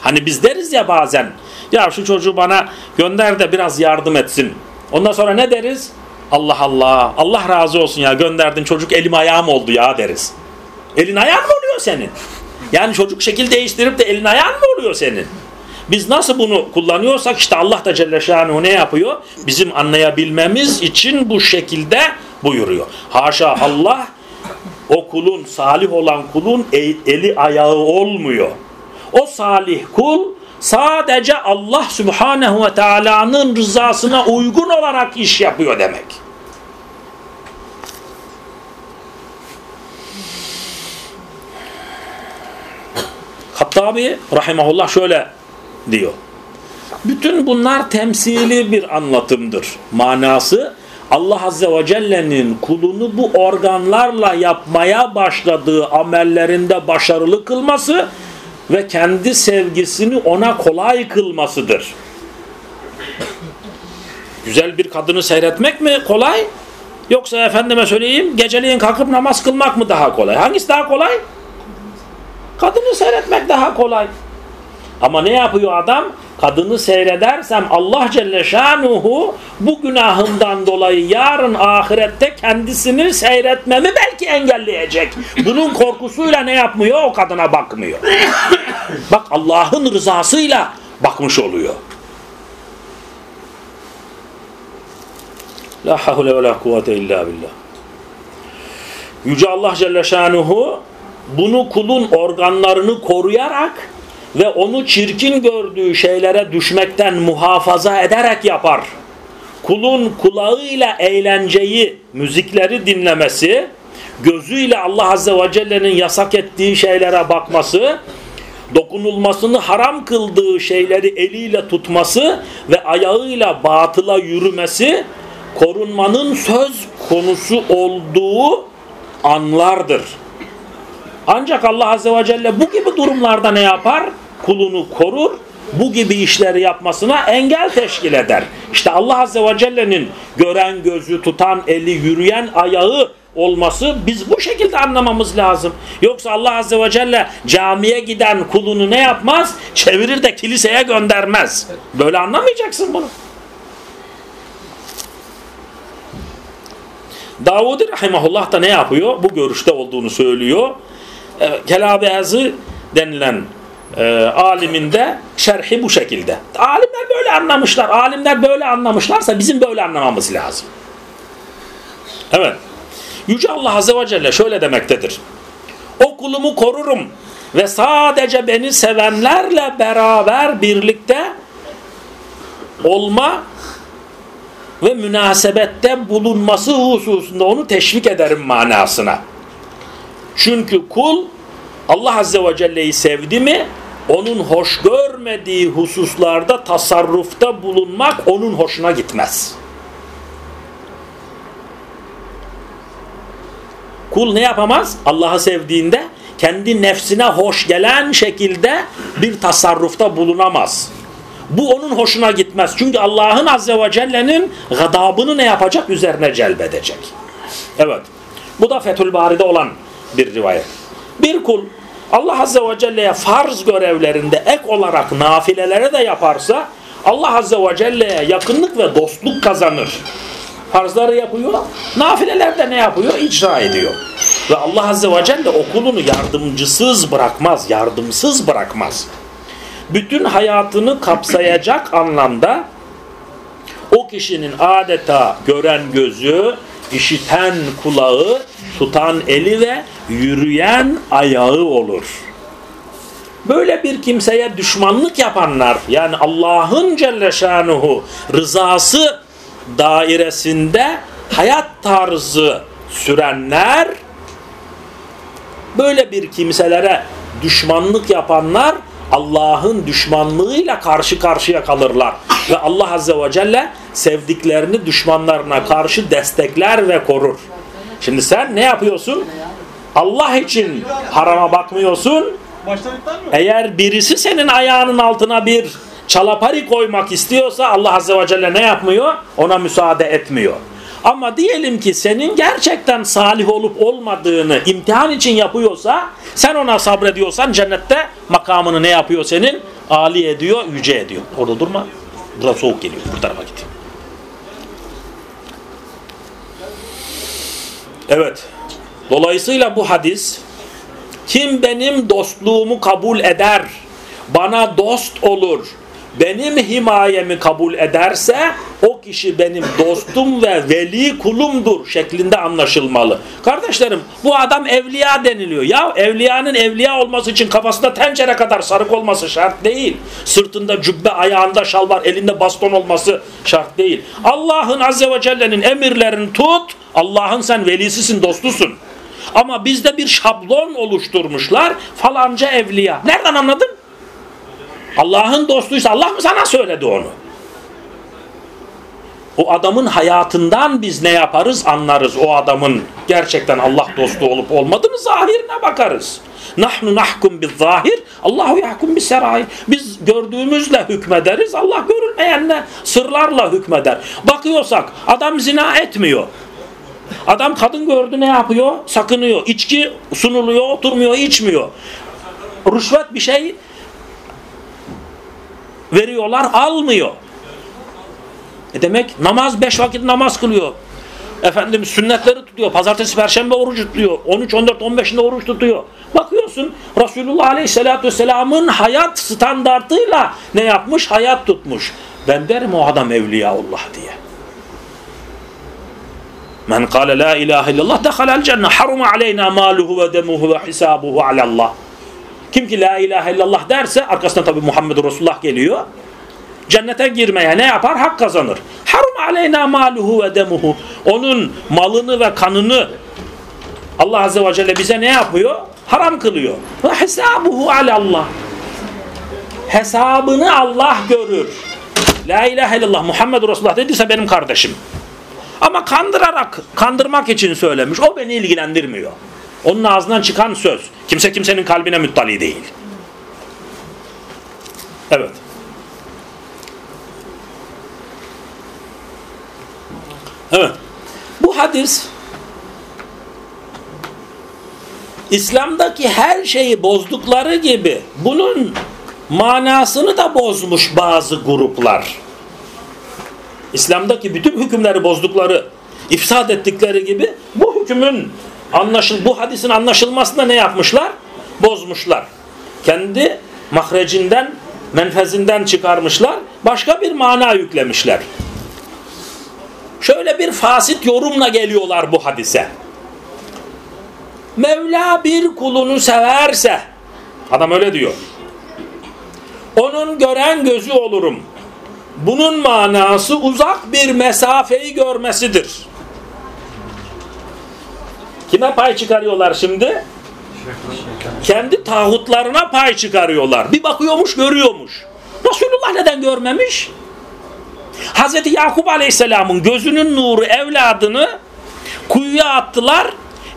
Hani biz deriz ya bazen ya şu çocuğu bana gönder de biraz yardım etsin. Ondan sonra ne deriz? Allah Allah Allah razı olsun ya gönderdin çocuk elim ayağım oldu ya deriz. Elin ayağın mı oluyor senin? Yani çocuk şekil değiştirip de elin ayağın mı oluyor senin? Biz nasıl bunu kullanıyorsak işte Allah da Celle Şanuhu ne yapıyor? Bizim anlayabilmemiz için bu şekilde buyuruyor. Haşa Allah o kulun salih olan kulun eli ayağı olmuyor. O salih kul sadece Allah Subhanahu ve Taala'nın rızasına uygun olarak iş yapıyor demek. Hattabi rahimahullah şöyle diyor. Bütün bunlar temsili bir anlatımdır. Manası Allah Azze ve Celle'nin kulunu bu organlarla yapmaya başladığı amellerinde başarılı kılması ve kendi sevgisini ona kolay kılmasıdır. Güzel bir kadını seyretmek mi kolay? Yoksa efendime söyleyeyim geceliğin kalkıp namaz kılmak mı daha kolay? Hangisi daha kolay? Kadını seyretmek daha kolay. Ama ne yapıyor adam? Kadını seyredersem Allah Celle Şanuhu bu günahımdan dolayı yarın ahirette kendisini seyretmemi belki engelleyecek. Bunun korkusuyla ne yapmıyor? O kadına bakmıyor. Bak Allah'ın rızasıyla bakmış oluyor. La havle ve la kuvvete illa billah. Yüce Allah Celle Şanuhu bunu kulun organlarını koruyarak ve onu çirkin gördüğü şeylere düşmekten muhafaza ederek yapar. Kulun kulağıyla eğlenceyi, müzikleri dinlemesi, gözüyle Allah Azze ve Celle'nin yasak ettiği şeylere bakması, dokunulmasını haram kıldığı şeyleri eliyle tutması ve ayağıyla batıla yürümesi, korunmanın söz konusu olduğu anlardır. Ancak Allah Azze ve Celle bu gibi durumlarda ne yapar? Kulunu korur, bu gibi işleri yapmasına engel teşkil eder. İşte Allah Azze ve Celle'nin gören gözü, tutan eli, yürüyen ayağı olması biz bu şekilde anlamamız lazım. Yoksa Allah Azze ve Celle camiye giden kulunu ne yapmaz? Çevirir de kiliseye göndermez. Böyle anlamayacaksın bunu. Davudi Rahimahullah da ne yapıyor? Bu görüşte olduğunu söylüyor. E, Kelabeyazı denilen e, aliminde şerhi bu şekilde. Alimler böyle anlamışlar. Alimler böyle anlamışlarsa bizim böyle anlamamız lazım. Evet. Yüce Allah Azze ve Celle şöyle demektedir. O kulumu korurum ve sadece beni sevenlerle beraber birlikte olma ve münasebette bulunması hususunda onu teşvik ederim manasına. Çünkü kul Allah Azze ve Celle'yi sevdi mi onun hoş görmediği hususlarda tasarrufta bulunmak onun hoşuna gitmez. Kul ne yapamaz? Allah'ı sevdiğinde kendi nefsine hoş gelen şekilde bir tasarrufta bulunamaz. Bu onun hoşuna gitmez. Çünkü Allah'ın Azze ve Celle'nin gadabını ne yapacak? Üzerine celbedecek. Evet. Bu da Fethül Bari'de olan bir rivayet. Bir kul Allah Azze ve Celle'ye farz görevlerinde ek olarak nafilelere de yaparsa Allah Azze ve Celle'ye yakınlık ve dostluk kazanır. Farzları yapıyor, nafilelerde ne yapıyor? İcra ediyor. Ve Allah Azze ve Celle o kulunu yardımcısız bırakmaz, yardımsız bırakmaz. Bütün hayatını kapsayacak anlamda o kişinin adeta gören gözü, işiten kulağı, tutan eli ve yürüyen ayağı olur. Böyle bir kimseye düşmanlık yapanlar yani Allah'ın Celle Şanuhu rızası dairesinde hayat tarzı sürenler böyle bir kimselere düşmanlık yapanlar Allah'ın düşmanlığıyla karşı karşıya kalırlar. Ve Allah Azze ve Celle sevdiklerini düşmanlarına karşı destekler ve korur. Şimdi sen ne yapıyorsun? Allah için harama bakmıyorsun. Eğer birisi senin ayağının altına bir çalapari koymak istiyorsa Allah Azze ve Celle ne yapmıyor? Ona müsaade etmiyor. Ama diyelim ki senin gerçekten salih olup olmadığını imtihan için yapıyorsa sen ona sabrediyorsan cennette makamını ne yapıyor senin? Ali ediyor, yüce ediyor. Orada durma. Burada soğuk geliyor. Bu tarafa git. Evet. Dolayısıyla bu hadis kim benim dostluğumu kabul eder, bana dost olur, benim himayemi kabul ederse o kişi benim dostum ve veli kulumdur şeklinde anlaşılmalı. Kardeşlerim bu adam evliya deniliyor. Ya evliyanın evliya olması için kafasında tencere kadar sarık olması şart değil. Sırtında cübbe, ayağında şal var, elinde baston olması şart değil. Allah'ın azze ve celle'nin emirlerini tut. Allah'ın sen velisisin, dostusun. Ama bizde bir şablon oluşturmuşlar. Falanca evliya. Nereden anladın? Allah'ın dostuysa Allah mı sana söyledi onu? O adamın hayatından biz ne yaparız anlarız. O adamın gerçekten Allah dostu olup olmadığını zahirine bakarız. Nahnu nahkum bil zahir, Allahu yahkum bis serair. Biz gördüğümüzle hükmederiz. Allah görülmeyenle sırlarla hükmeder. Bakıyorsak adam zina etmiyor. Adam kadın gördü ne yapıyor? Sakınıyor. İçki sunuluyor, oturmuyor, içmiyor. Rüşvet bir şey veriyorlar almıyor. E demek namaz beş vakit namaz kılıyor. Efendim sünnetleri tutuyor. Pazartesi, perşembe oruç tutuyor. 13, 14, 15'inde oruç tutuyor. Bakıyorsun Resulullah Aleyhisselatü Vesselam'ın hayat standartıyla ne yapmış? Hayat tutmuş. Ben derim o adam Evliyaullah diye. Men kâle la ilahe illallah dehalel cennet. Haruma aleyna maluhu ve demuhu ve hisabuhu alallah. Kim ki la ilahe illallah derse arkasından tabi Muhammed Resulullah geliyor. Cennete girmeye ne yapar? Hak kazanır. Harum aleyna maluhu ve demuhu. Onun malını ve kanını Allah Azze ve Celle bize ne yapıyor? Haram kılıyor. Ve hesabuhu alallah. Hesabını Allah görür. La ilahe illallah Muhammed Resulullah dediyse benim kardeşim. Ama kandırarak, kandırmak için söylemiş. O beni ilgilendirmiyor. Onun ağzından çıkan söz. Kimse kimsenin kalbine müttali değil. Evet. Evet. Bu hadis İslam'daki her şeyi bozdukları gibi bunun manasını da bozmuş bazı gruplar. İslam'daki bütün hükümleri bozdukları, ifsad ettikleri gibi bu hükümün anlaşıl bu hadisin anlaşılmasında ne yapmışlar? Bozmuşlar. Kendi mahrecinden, menfezinden çıkarmışlar. Başka bir mana yüklemişler. Şöyle bir fasit yorumla geliyorlar bu hadise. Mevla bir kulunu severse, adam öyle diyor. Onun gören gözü olurum. Bunun manası uzak bir mesafeyi görmesidir. Kime pay çıkarıyorlar şimdi? Kendi tağutlarına pay çıkarıyorlar. Bir bakıyormuş görüyormuş. Resulullah neden görmemiş? Hazreti Yakup Aleyhisselam'ın gözünün nuru evladını kuyuya attılar.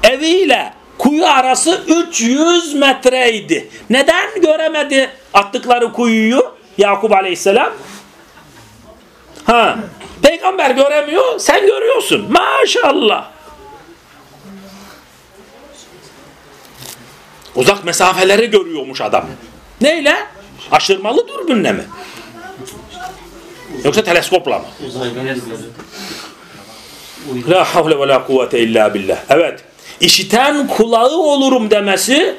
Eviyle kuyu arası 300 metreydi. Neden göremedi attıkları kuyuyu Yakup Aleyhisselam? Ha, peygamber göremiyor, sen görüyorsun. Maşallah. Uzak mesafeleri görüyormuş adam. Neyle? Aşırmalı dürbünle mi? Yoksa teleskopla mı? La havle ve la kuvvete illa billah. Evet. İşiten kulağı olurum demesi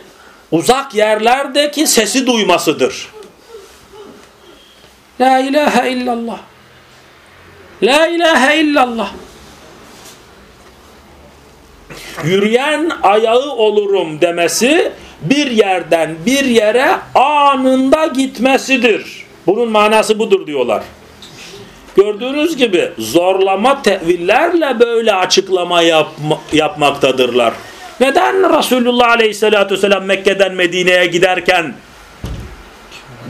uzak yerlerdeki sesi duymasıdır. La ilahe illallah. La ilahe illallah. Yürüyen ayağı olurum demesi bir yerden bir yere anında gitmesidir. Bunun manası budur diyorlar. Gördüğünüz gibi zorlama tevillerle böyle açıklama yapma, yapmaktadırlar. Neden Resulullah Aleyhisselatü Vesselam Mekke'den Medine'ye giderken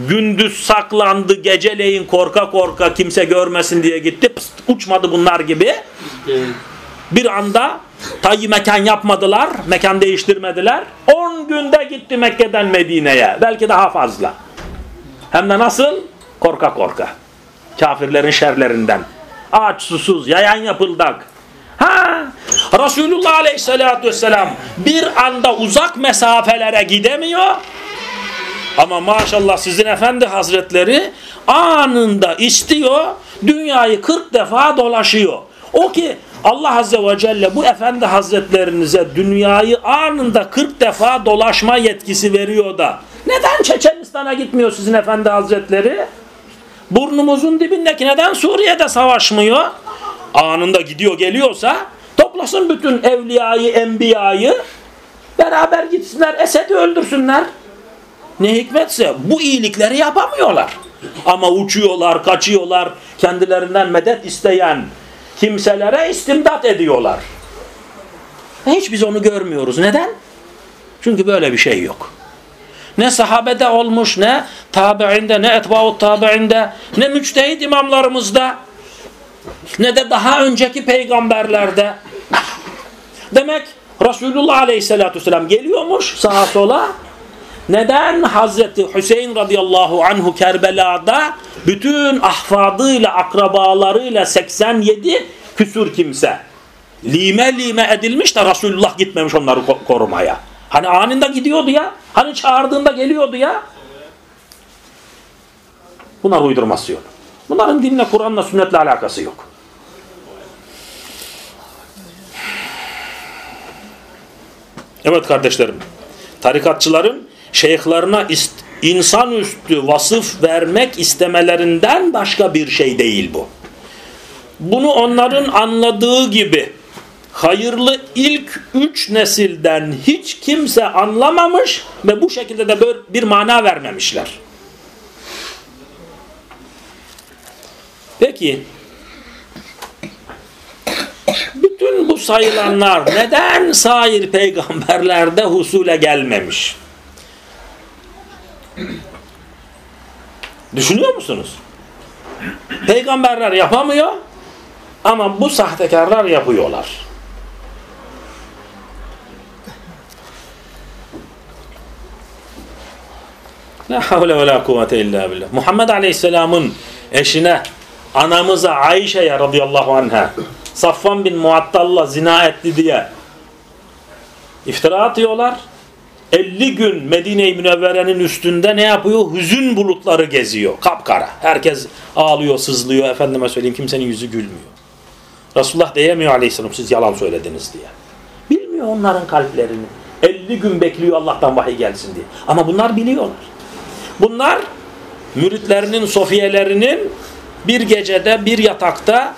gündüz saklandı geceleyin korka korka kimse görmesin diye gitti. Pıst, uçmadı bunlar gibi. Bir anda tayyi mekan yapmadılar. Mekan değiştirmediler. 10 günde gitti Mekke'den Medine'ye. Belki daha fazla. Hem de nasıl? Korka korka. Kafirlerin şerlerinden. Aç susuz, yayan yapıldak. Ha, Resulullah Aleyhisselatü Vesselam bir anda uzak mesafelere gidemiyor. Ama maşallah sizin efendi hazretleri anında istiyor, dünyayı 40 defa dolaşıyor. O ki Allah Azze ve Celle bu efendi hazretlerinize dünyayı anında 40 defa dolaşma yetkisi veriyor da neden Çeçenistan'a gitmiyor sizin efendi hazretleri? Burnumuzun dibindeki neden Suriye'de savaşmıyor? Anında gidiyor geliyorsa toplasın bütün evliyayı, enbiyayı beraber gitsinler Esed'i öldürsünler. Ne hikmetse bu iyilikleri yapamıyorlar. Ama uçuyorlar, kaçıyorlar, kendilerinden medet isteyen kimselere istimdat ediyorlar. Hiç biz onu görmüyoruz. Neden? Çünkü böyle bir şey yok. Ne sahabede olmuş, ne tabi'inde, ne etbaut tabi'inde, ne müçtehid imamlarımızda, ne de daha önceki peygamberlerde. Demek Resulullah Aleyhisselatü Vesselam geliyormuş sağa sola. Neden Hazreti Hüseyin radıyallahu anhu Kerbela'da bütün ahfadıyla, akrabalarıyla 87 küsur kimse lime lime edilmiş de Resulullah gitmemiş onları korumaya. Hani anında gidiyordu ya. Hani çağırdığında geliyordu ya. Bunlar uydurması yok. Bunların dinle, Kur'an'la, sünnetle alakası yok. Evet kardeşlerim. Tarikatçıların şeyhlerine insanüstü vasıf vermek istemelerinden başka bir şey değil bu. Bunu onların anladığı gibi hayırlı ilk üç nesilden hiç kimse anlamamış ve bu şekilde de bir mana vermemişler. Peki bütün bu sayılanlar neden sair peygamberlerde husule gelmemiş? Düşünüyor musunuz? Peygamberler yapamıyor ama bu sahtekarlar yapıyorlar. La havle ve la kuvvete illa billah. Muhammed Aleyhisselam'ın eşine, anamıza Ayşe'ye radıyallahu anha Safvan bin Muattal'la zina etti diye iftira atıyorlar. 50 gün Medine-i Münevvere'nin üstünde ne yapıyor? Hüzün bulutları geziyor. Kapkara. Herkes ağlıyor, sızlıyor. Efendime söyleyeyim kimsenin yüzü gülmüyor. Resulullah diyemiyor aleyhisselam siz yalan söylediniz diye. Bilmiyor onların kalplerini. 50 gün bekliyor Allah'tan vahiy gelsin diye. Ama bunlar biliyorlar. Bunlar müritlerinin, sofiyelerinin bir gecede, bir yatakta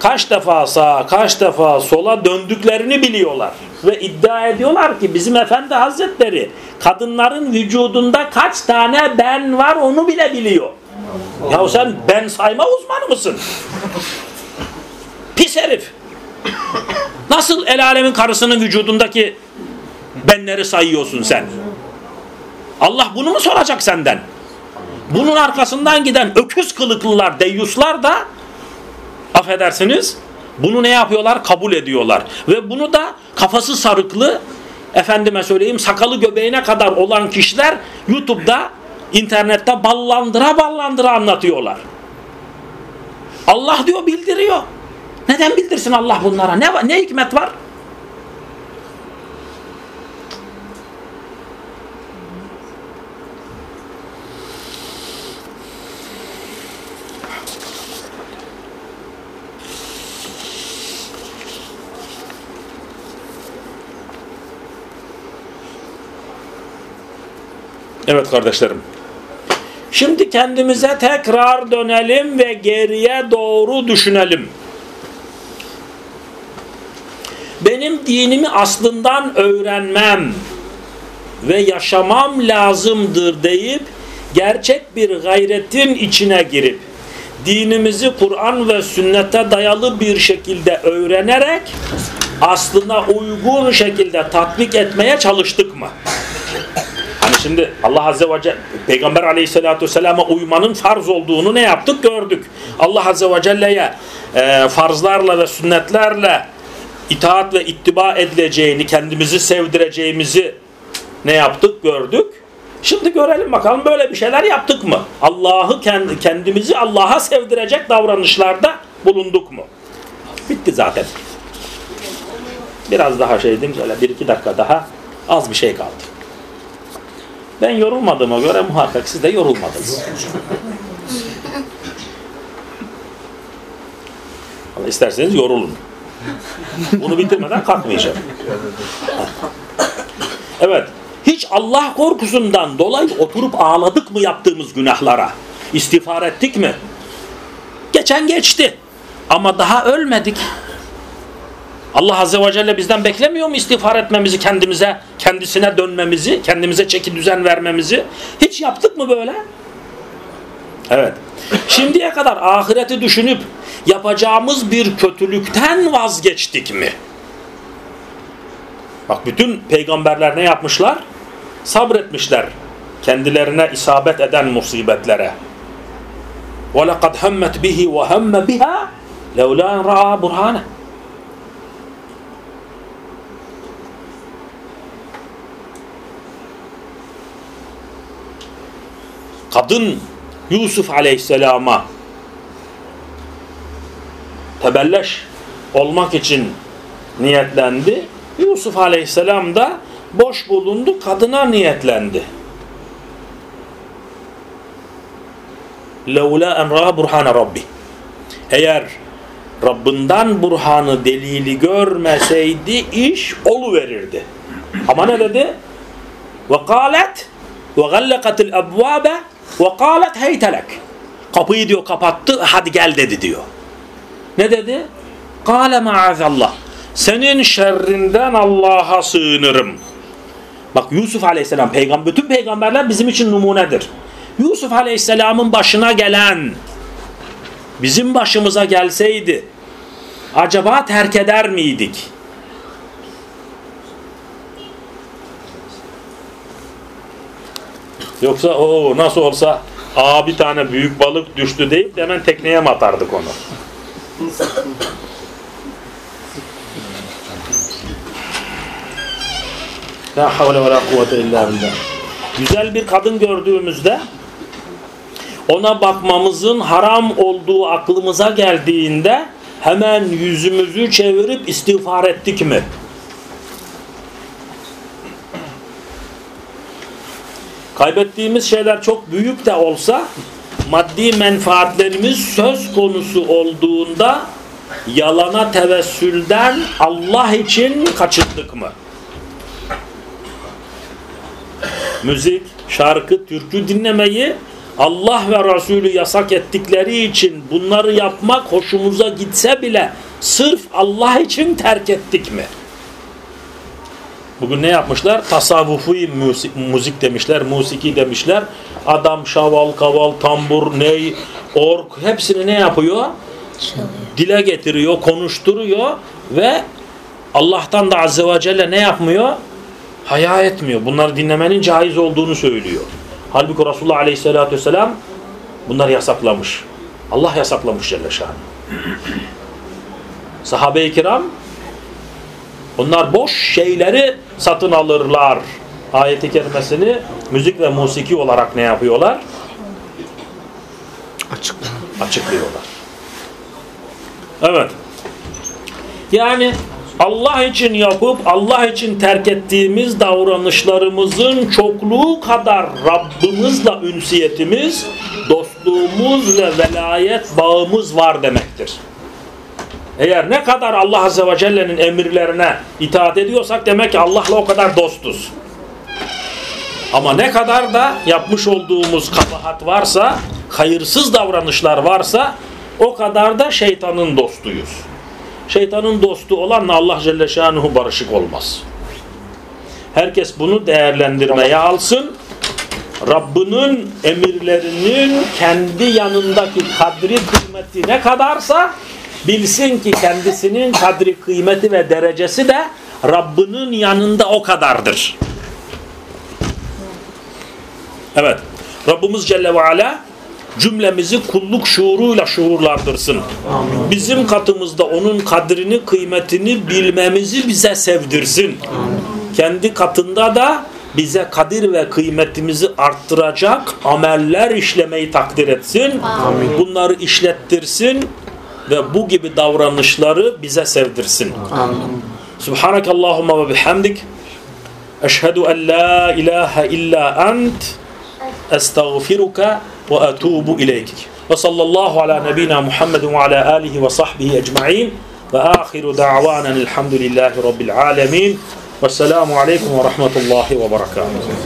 kaç defa sağa, kaç defa sola döndüklerini biliyorlar. Ve iddia ediyorlar ki bizim Efendi Hazretleri kadınların vücudunda kaç tane ben var onu bile biliyor. Ya sen ben sayma uzmanı mısın? Pis herif. Nasıl el alemin karısının vücudundaki benleri sayıyorsun sen? Allah bunu mu soracak senden? Bunun arkasından giden öküz kılıklılar, deyyuslar da affedersiniz bunu ne yapıyorlar? Kabul ediyorlar. Ve bunu da kafası sarıklı efendime söyleyeyim sakalı göbeğine kadar olan kişiler YouTube'da internette ballandıra ballandıra anlatıyorlar. Allah diyor bildiriyor. Neden bildirsin Allah bunlara? Ne, ne hikmet var? Evet kardeşlerim. Şimdi kendimize tekrar dönelim ve geriye doğru düşünelim. Benim dinimi aslından öğrenmem ve yaşamam lazımdır deyip gerçek bir gayretin içine girip dinimizi Kur'an ve sünnete dayalı bir şekilde öğrenerek aslına uygun şekilde tatbik etmeye çalıştık mı? Şimdi Allah Azze ve Celle Peygamber Aleyhisselatü Vesselam'a uymanın farz olduğunu ne yaptık gördük. Allah Azze ve Celle'ye e, farzlarla ve sünnetlerle itaat ve ittiba edileceğini, kendimizi sevdireceğimizi ne yaptık gördük. Şimdi görelim bakalım böyle bir şeyler yaptık mı? Allah'ı kendimizi Allah'a sevdirecek davranışlarda bulunduk mu? Bitti zaten. Biraz daha şey diyeyim bir iki dakika daha az bir şey kaldı. Ben yorulmadığıma göre muhakkak siz de yorulmadınız. Ama isterseniz yorulun. Bunu bitirmeden kalkmayacağım. Evet. Hiç Allah korkusundan dolayı oturup ağladık mı yaptığımız günahlara? İstiğfar ettik mi? Geçen geçti. Ama daha ölmedik. Allah Azze ve Celle bizden beklemiyor mu istiğfar etmemizi, kendimize, kendisine dönmemizi, kendimize çeki düzen vermemizi? Hiç yaptık mı böyle? Evet. Şimdiye kadar ahireti düşünüp yapacağımız bir kötülükten vazgeçtik mi? Bak bütün peygamberler ne yapmışlar? Sabretmişler kendilerine isabet eden musibetlere. وَلَقَدْ هَمَّتْ بِهِ وَهَمَّ بِهَا لَوْلَا رَعَى بُرْهَانَهِ kadın Yusuf aleyhisselama tebelleş olmak için niyetlendi. Yusuf aleyhisselam da boş bulundu, kadına niyetlendi. Leula emra burhane rabbi. Eğer Rabbinden burhanı delili görmeseydi iş olu verirdi. Ama ne dedi? Ve kalet ve gallakatil ebvabe وَقَالَتْ هَيْتَلَكْ Kapıyı diyor kapattı hadi gel dedi diyor. Ne dedi? قَالَ مَعَذَ Senin şerrinden Allah'a sığınırım. Bak Yusuf Aleyhisselam peygamber bütün peygamberler bizim için numunedir. Yusuf Aleyhisselam'ın başına gelen bizim başımıza gelseydi acaba terk eder miydik? Yoksa o nasıl olsa aa bir tane büyük balık düştü deyip de hemen tekneye mi atardık onu? La havle ve la kuvvete illa billah. Güzel bir kadın gördüğümüzde ona bakmamızın haram olduğu aklımıza geldiğinde hemen yüzümüzü çevirip istiğfar ettik mi? Kaybettiğimiz şeyler çok büyük de olsa maddi menfaatlerimiz söz konusu olduğunda yalana tevessülden Allah için kaçındık mı? Müzik, şarkı, türkü dinlemeyi Allah ve Resulü yasak ettikleri için bunları yapmak hoşumuza gitse bile sırf Allah için terk ettik mi? Bugün ne yapmışlar? Tasavvufi müzik, müzik demişler, musiki demişler. Adam şaval, kaval, tambur, ney, ork hepsini ne yapıyor? Dile getiriyor, konuşturuyor ve Allah'tan da Azze ve Celle ne yapmıyor? Haya etmiyor. Bunları dinlemenin caiz olduğunu söylüyor. Halbuki Resulullah Aleyhisselatü Vesselam bunları yasaklamış. Allah yasaklamış Celle Şanı. Sahabe-i kiram onlar boş şeyleri satın alırlar. Ayeti kerimesini müzik ve musiki olarak ne yapıyorlar? Açıklıyorlar. Açıklıyorlar. Evet. Yani Allah için yapıp Allah için terk ettiğimiz davranışlarımızın çokluğu kadar Rabbimizle ünsiyetimiz, dostluğumuz ve velayet bağımız var demektir. Eğer ne kadar Allah Azze ve Celle'nin emirlerine itaat ediyorsak demek ki Allah'la o kadar dostuz. Ama ne kadar da yapmış olduğumuz kabahat varsa, hayırsız davranışlar varsa o kadar da şeytanın dostuyuz. Şeytanın dostu olanla Allah Celle Şanuhu barışık olmaz. Herkes bunu değerlendirmeye alsın. Rabbinin emirlerinin kendi yanındaki kadri kıymeti ne kadarsa bilsin ki kendisinin kadri kıymeti ve derecesi de Rabbinin yanında o kadardır. Evet. Rabbimiz Celle ve Ala cümlemizi kulluk şuuruyla şuurlandırsın. Bizim katımızda onun kadrini, kıymetini bilmemizi bize sevdirsin. Kendi katında da bize kadir ve kıymetimizi arttıracak ameller işlemeyi takdir etsin. Bunları işlettirsin ve bu gibi davranışları bize sevdirsin. Subhanakallahumma ve bihamdik. Eşhedü en la ilahe illa ent. Estağfiruka ve etubu ileyk. Ve sallallahu ala nebina Muhammedin ve ala alihi ve sahbihi ecma'in. Ve ahiru da'vanen elhamdülillahi rabbil alemin. Vesselamu aleyküm ve rahmetullahi ve berekatuhu.